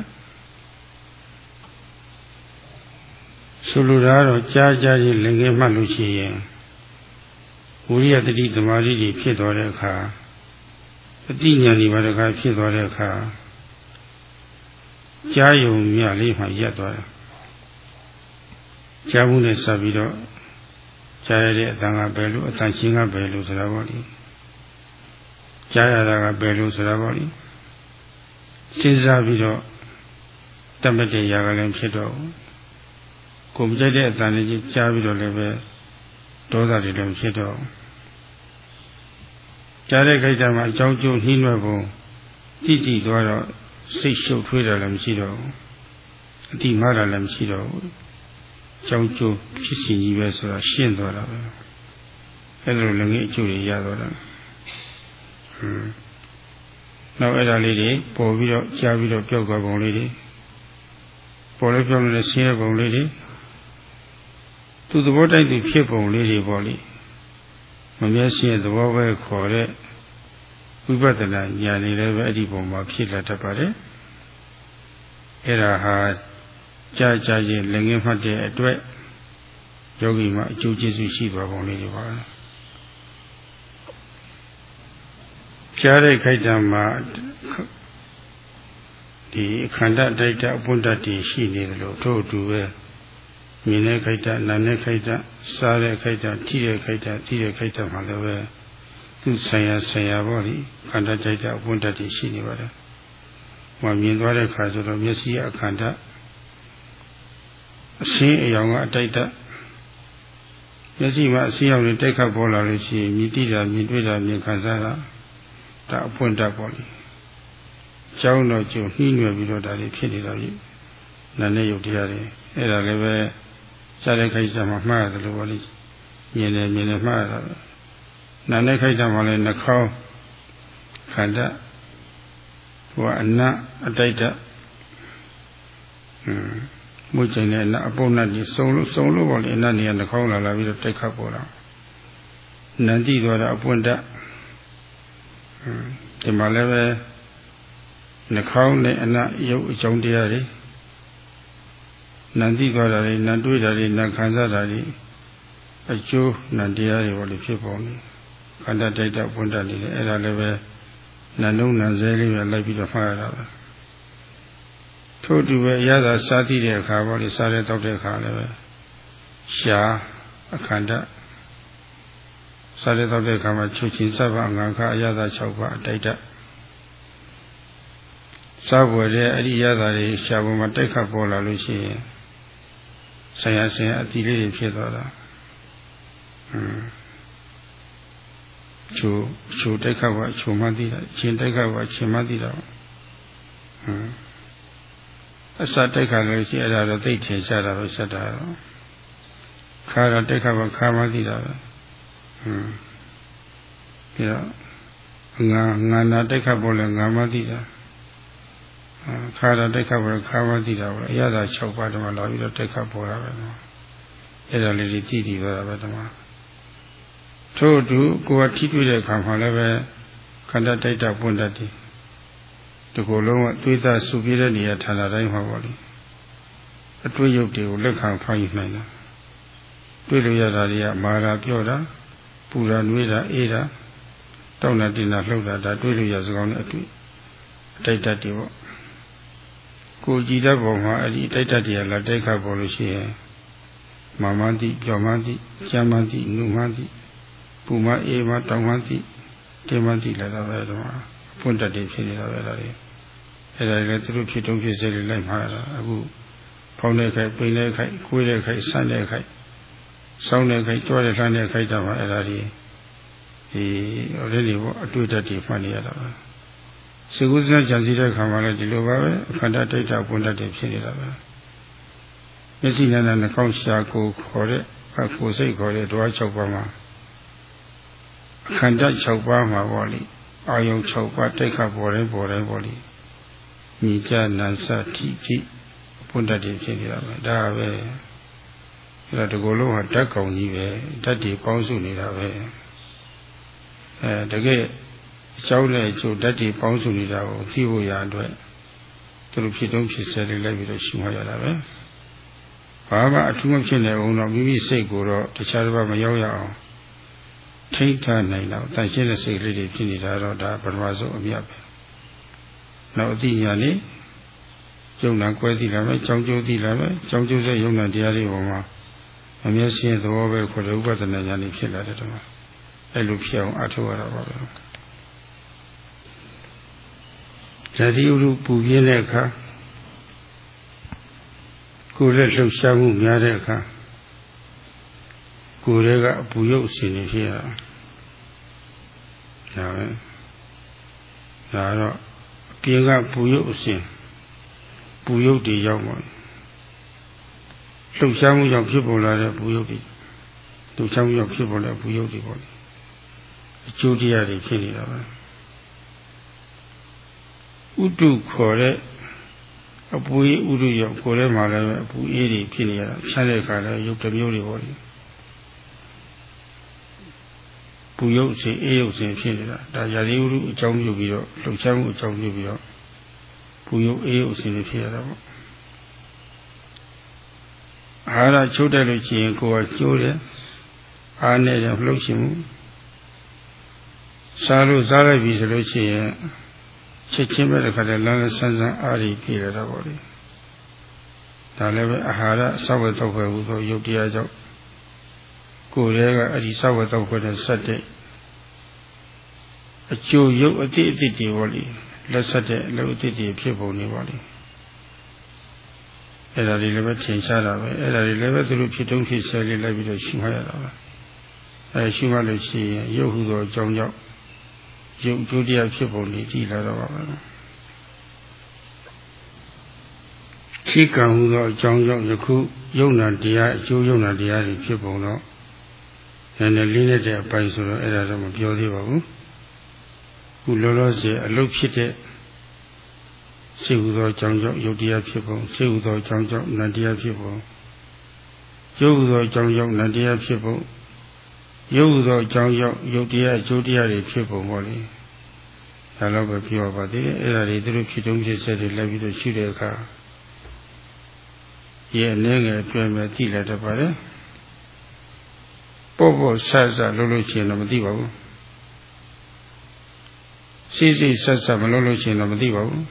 ဆိုလိုတာတော့ကြားကြားချင်းလည်းငင်းမှလို့ရှိရင်ဝိရိယတတိသမာဓိတွေဖြစ်သွားတဲ့အခါအတိညာဏ်ဒီဘာတခါဖြစ်သွားတဲ့အခါကြားယုံမြလေးမှရက်သွားတယ်ကြားမှုနဲ့ဆက်ပြီးတော့ကြားရတဲ့အတန်ကဘယ်လိုအတန်ချင်းကဘယ်လိုဆိုတာပေါ့လေ ကြားရတာကဘယ်လိုဆိုတာပေါ့လေစဉ်းစားပြီးတော့တတ်မှတ်တဲ့ຢာကလည်းဖြစ်တော့ကိုမကြိုက်တဲ့အတန်လေးကြားပြီးတော့လည်းပဲဒေါသတွေလည်းဖြစ်တော့ကြားတဲ့ခိုက်တာမှာအကြောင်းကျိုးနှီးနွယ်ပုံတိတိသွားတော့စိတ်ရှုပ်ထွေးတာလည်းမရှိတော့ဘူးအတိမာတာလည်းမရှိတော့ဘူးအကြောင်းကျိုးဖြစ်စီကြီးပဲဆိုတာရှင်းသွားတာပဲအဲ့လိုလည်းငယ်အကျိုးတွေရတော့တာ နောက်အဲ့ဒါလေးတွေပေါ်ပြီးတော့ကြားပြီးတော့ပြောက်သွားပုံလေးတွေပေါ်လဲပြောက်နေတဲ့ဆင်းရဲပုံလေးတွေသူသဘောတိုက်သူဖြစ်ပုံလေးတွေပေါ့လေမမျက်စိရဲ့သဘောပဲခေါ်တဲ့ဝိပဿနာဉာဏ်လေးလည်းပဲအဲ့ဒီပုံမှာဖြစ်လာတတ်ပါတယ်အဲ့ဒါဟာကြာကြာချင်းလည်းငင်းမှတ်တဲ့အတွက်ယောဂီမှာအကျိုးကျေးဇူးရှိသွားပုံလေးတွေပါ ကြားတဲ့ခိုက်တံမှာဒီခန္ဓာတိုက်တာအပွင့်တတ်တည်ရှိနေတယ်လို့ထို့အတူပဲမြင်တဲ့ခိုက်တံနာမ်တဲ့ခိုက်တံစားတဲ့ခိုက်တံထိတဲ့ခိုက်တံထိတဲ့ခိုက်တံမှာလည်းပဲသူဆံရဆံရပေါ့လေခန္ဓာတိုက်တာအပွင့်တတ်တည်ရှိနေပါတယ်။ဟောမြင်သွားတဲ့ခါဆိုတော့မျက်စိအခန္ဓာအရှင်းအယောင်ကအတိုက်တမျက်စိမှာအရှင်းအောင်နဲ့တိုက်ခတ်ပေါ်လာလို့ရှိရင်မြည်တိတာမြင်တွေ့တာမြင်ခံစားတာ ဒါအပွင့်တတ်ပေါ့လေကျောင်းတော့ကျုံနှီးနွယ်ပြီးတော့ဒါတွေဖြစ်နေတာကြီးနာနဲ့ယုတ်တရားတွေအဲ့ဒါလည်းပဲရှားတဲ့ခိုက်စားမှာမှားရတယ်လို့ပေါ့လေမြင်တယ်မြင်တယ်မှားရတာပဲနာနဲ့ခိုက်စားမှာလည်းနှာခေါင်းခန္ဓာဟိုအနတ်အတိုက်တอืมမွေးချိန်နဲ့အပုပ်နဲ့ဒီစုံလို့စုံလို့ပေါ့လေအနတ်နေရာနှာခေါင်းလာလာပြီးတော့တိုက်ခတ်ပေါ်လာနန္တိသွားတာအပွင့်တတ် ဒီမှာလည်းပဲနှာခေါင်းနဲ့အနရုပ်အကြောင်းတရားတွေနန္တိသွားတာတွေနန္တွေးတာတွေနခံစားတာတွေအကျိုးနံတရားတွေပေါ့လေဖြစ်ပေါ်နေခန္ဓာတိုက်တာပွင့်တတ်နေတယ်အဲ့ဒါလည်းပဲနံလုံးနံစဲလေးပဲလိုက်ပြီးတော့ဖားရတာပဲထို့တူပဲရသာစားသည့်တဲ့အခါပေါ့လေစားတဲ့တောက်တဲ့အခါလည်းပဲရှားအခန္ဓာ စားတဲ့တောက်တဲ့အခါမှာချုပ်ချင်းစပ်ပါငါခအရသာ6ပါအတိုက်တစားပွဲတဲ့အဲ့ဒီရသာတွေရှားပေါ်မှာတိုက်ခတ်ပေါ်လာလို့ရှိရင်ဆရာဆရာအတိလေးတွေဖြစ်သွားတာဟွန်းချိုချိုတိုက်ခတ်ပါချိုမှသိတာချင်းတိုက်ခတ်ပါချင်းမှသိတာဟွန်းအစတိုက်ခတ်လို့ရှိအဲ့ဒါတော့သိထင်ရှားတာပဲဆက်တာတော့ခါတော့တိုက်ခတ်ပါခါမှသိတာပဲ ဟွန်းပြီးတော့ငါငါနာတိုက်ခတ်ပေါ်လဲငါမှသိတာခါတော့တိုက်ခတ်ပေါ်ခါမှသိတာပဲအရသာ6ပါးတည်းမှာလာပြီးတော့တိုက်ခတ်ပေါ်တာပဲနော်အဲ့ဒါလေးတွေကြည့်ကြည့်ပါပဲတမထို့အတူကိုယ်ကထိတွေ့တဲ့အခါမှာလည်းပဲခန္ဓာတိုက်တာပွင့်တတ်တယ်ဒီကိုယ်လုံးကတွေးသားစုပြတဲ့နေရာဌာနတိုင်းမှာပေါ့လေအတွေ့ရုပ်တွေကိုလက်ခံဖောင်းယူနိုင်တာတွေ့လို့ရတာတွေကမာရာပြောတာ ပူတာနှွေးတာအေးတာတောက်တာတင်တာလှုပ်တာဒါတွေ့လို့ရစကောင်းနဲ့အတွေ့အတိုက်တတ်တွေပေါ့ကိုကြည်တဲ့ပုံမှာအဲ့ဒီတိုက်တတ်တွေကလက်တိုက်ခတ်ပေါ်လို့ရှိရင်မာမတိပြောမတိကျမ်းမတိနုမတိပူမအေးမတောင်မတိတင်မတိလည်းတော့ပဲတော့ပွင့်တတ်တယ်ဖြစ်နေတာပဲဒါတွေအဲ့ဒါလည်းသူတို့ဖြစ်တုံးဖြစ်စေတွေလိုက်မှာတာအခုဖောင်းတဲ့ခိုက်ပိန်တဲ့ခိုက်ကိုွေးတဲ့ခိုက်ဆန့်တဲ့ခိုက် စောင်းတဲ့ခိုက်ကြွားတဲ့လှမ်းတဲ့ခိုက်တော့အဲ့ဒါတွေဒီဟိုလေးတွေပေါ့အတွေ့အကြုံတွေမှတ်နေရတာပါစေကုသနာကြံစည်တဲ့ခါမှာလည်းဒီလိုပါပဲအခန္ဓာတိတ်တာပွင့်တတ်တယ်ဖြစ်နေတာပဲမျက်စိနဲ့နှာခေါင်းရှာကိုခေါ်တဲ့အကိုစိတ်ခေါ်တဲ့ဓဝါ၆ပါးမှာအခန္ဓာ6ပါးမှာပေါ့လေအာယုံ6ပါးတိတ်ခတ်ပေါ်တိုင်းပေါ်တိုင်းပေါ့လေညီကြနန်စတိတိပွင့်တတ်တယ်ဖြစ်နေတာပဲဒါပဲ အဲ့ဒါဒီကိုယ်လုံးဟာဓာတ်ကောင်ကြီးပဲဓာတ်တွေပေါင်းစုနေတာပဲအဲတကယ်အကြောင်းနဲ့အကျိုးဓာတ်တွေပေါင်းစုနေတာကိုသိဖို့ရအတွက်သူတို့ဖြစ်တုံးဖြစ်ဆဲလေးလိုက်ပြီးတော့ရှင်းဟောရတာပဲဘာမှအထူးမဖြစ်နေအောင်တော့မိမိစိတ်ကိုတော့တခြားတစ်ပါးမရောက်ရအောင်ထိတ်ထားနိုင်တော့တန်ရှင်းတဲ့စိတ်လေးတွေဖြစ်နေတာတော့ဒါပထမဆုံးအမြတ်ပဲနောက်အတိညာလေးယုံနာကွဲသိလာမယ်ကြောင်းကျိုးသိလာမယ်ကြောင်းကျိုးစေယုံနာတရားတွေပေါ်မှာ အမျက်ရှင်းသဘောပဲခေါ်တဲ့ဥပဒနာညာလေးဖြစ်လာတဲ့တော့အဲ့လိုဖြစ်အောင်အထောက်ရတာပါပဲဇတိဥရုပူပြင်းတဲ့အခါကိုယ်ရဲ့လှုပ်ရှားမှုများတဲ့အခါကိုယ်ရဲ့ကအပူရုပ်အစဉ်နေဖြစ်ရတာဒါပဲဒါတော့အပြင်ကပူရုပ်အစဉ်ပူရုပ်တွေရောက်ပါ လှုပ်ရှားမှုကြောင့်ဖြစ်ပေါ်လာတဲ့ပူရုပ်တွေလှုပ်ရှားမှုကြောင့်ဖြစ်ပေါ်လာတဲ့ပူရုပ်တွေပေါ့အကျိုးတရားတွေဖြစ်နေတာပဲဥတုခေါ်တဲ့အပူအေးဥရုရောက်ကိုယ်ထဲမှာလည်းအပူအေးတွေဖြစ်နေရတာဖြတ်တဲ့အခါလည်းရုပ်တစ်မျိုးတွေပေါ့လေပူရုပ်စဉ်အေးရုပ်စဉ်ဖြစ်နေတာဒါရာဇီဥရုအကြောင်းပြုပြီးတော့လှုပ်ရှားမှုအကြောင်းပြုပြီးတော့ပူရုပ်အေးရုပ်စဉ်ဖြစ်ရတာပေါ့ အာဟာရချုပ်တယ်လို့ရှိရင်ကိုယ်ကကျိုးတယ်အားနဲ့ရလှုပ်ရှင်မှုစားလို့စားလိုက်ပြီဆိုလို့ရှိရင်ချက်ချင်းပဲတခါတည်းလမ်းဆန်းဆန်းအားရပြည့်ရတာပေါ့လေဒါလည်းပဲအာဟာရစောက်ဝဲတော့ပဲဟူသောယုတ်တရားကြောင့်ကိုယ်ရဲ့ကအဲ့ဒီစောက်ဝဲတော့ပဲနဲ့ဆက်တဲ့အကျိုးယုတ်အတိအတိတွေပေါ့လေလက်ဆက်တဲ့အလုပ်အတိတွေဖြစ်ပုံနေပါလေ အဲ့ဒါလေးလည်းပဲထင်ရှားတာပဲအဲ့ဒါလေးလည်းပဲသူတို့ဖြစ်တုံးဖြစ်ဆဲလေးလိုက်ပြီးတော့ရှင်းမှရတာပဲအဲရှင်းမှလို့ရှိရင်ရုပ်ဟူသောအကြောင်းကြောင့်ရုပ်ကျိုးတရားဖြစ်ပုံလေးကြည့်လာတော့ပါပဲခိကံဟူသောအကြောင်းကြောင့်ယခုယုံနာတရားအကျိုးယုံနာတရားတွေဖြစ်ပုံတော့နည်းနည်းလေးနဲ့တဲ့အပိုင်းဆိုတော့အဲ့ဒါတော့မပြောသေးပါဘူးခုလောလောဆယ်အလုတ်ဖြစ်တဲ့ စေဟူသောအကြောင်းကြောင့်ယုတ်တရားဖြစ်ပုံစေဟူသောအကြောင်းကြောင့်နန္တရားဖြစ်ပုံယုတ်ဟူသောအကြောင်းကြောင့်နန္တရားဖြစ်ပုံရုပ်သောအကြောင်းကြောင့်ယုတ်တရားအကျိုးတရားတွေဖြစ်ပုံပေါ့လေဒါတော့ပဲပြောပါသေးတယ်အဲ့ဒါတွေသူတို့ဖြစ်တုံးဖြစ်ဆက်တွေလိုက်ပြီးတော့ရှိတဲ့အခါရဲ့အနေငယ်အတွင်းမှာသိလာတတ်ပါတယ်ပေါ့ပေါ့ဆက်ဆက်လုပ်လို့ရှိရင်တော့မသိပါဘူးစိစိဆက်ဆက်မလုပ်လို့ရှိရင်တော့မသိပါဘူး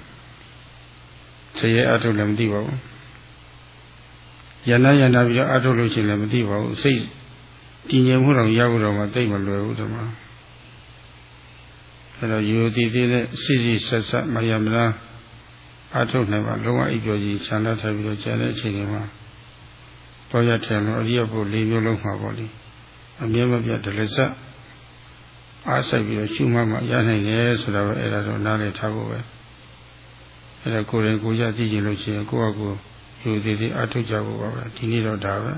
ဆရဲအထုတ်လည်းမသိပါဘူးယန္နာယန္နာပြီးတော့အထုတ်လို့ရှိရင်လည်းမသိပါဘူးစိတ်တည်ငြိမ်မှုတော့ရဖို့တော့မသိမလွယ်ဘူးဒီမှာအဲတော့ယူတည်တည်နဲ့စိစိဆက်ဆက်မယမလားအထုတ်နိုင်ပါလုံးဝအိပ်ပျော်ကြီးခြံလက်ထားပြီးတော့ကျန်တဲ့အချိန်တွေမှာတော့ရထင်လို့အရိယဘုလေးမျိုးလုံးမှာပေါ့လေအမြဲမပြတ်တလည်းစအားဆိုင်ပြီးတော့ရှုမှမှရနိုင်တယ်ဆိုတော့အဲ့ဒါတော့နားလည်ထားဖို့ပဲ အဲ့ဒါကိုယ်ရင်ကိုရသိကြလို့ရှိရင်ကိုယ့်အကူယူသေးသေးအထုတ်ကြဖို့ပါပဲဒီနေ့တော့ဒါပဲ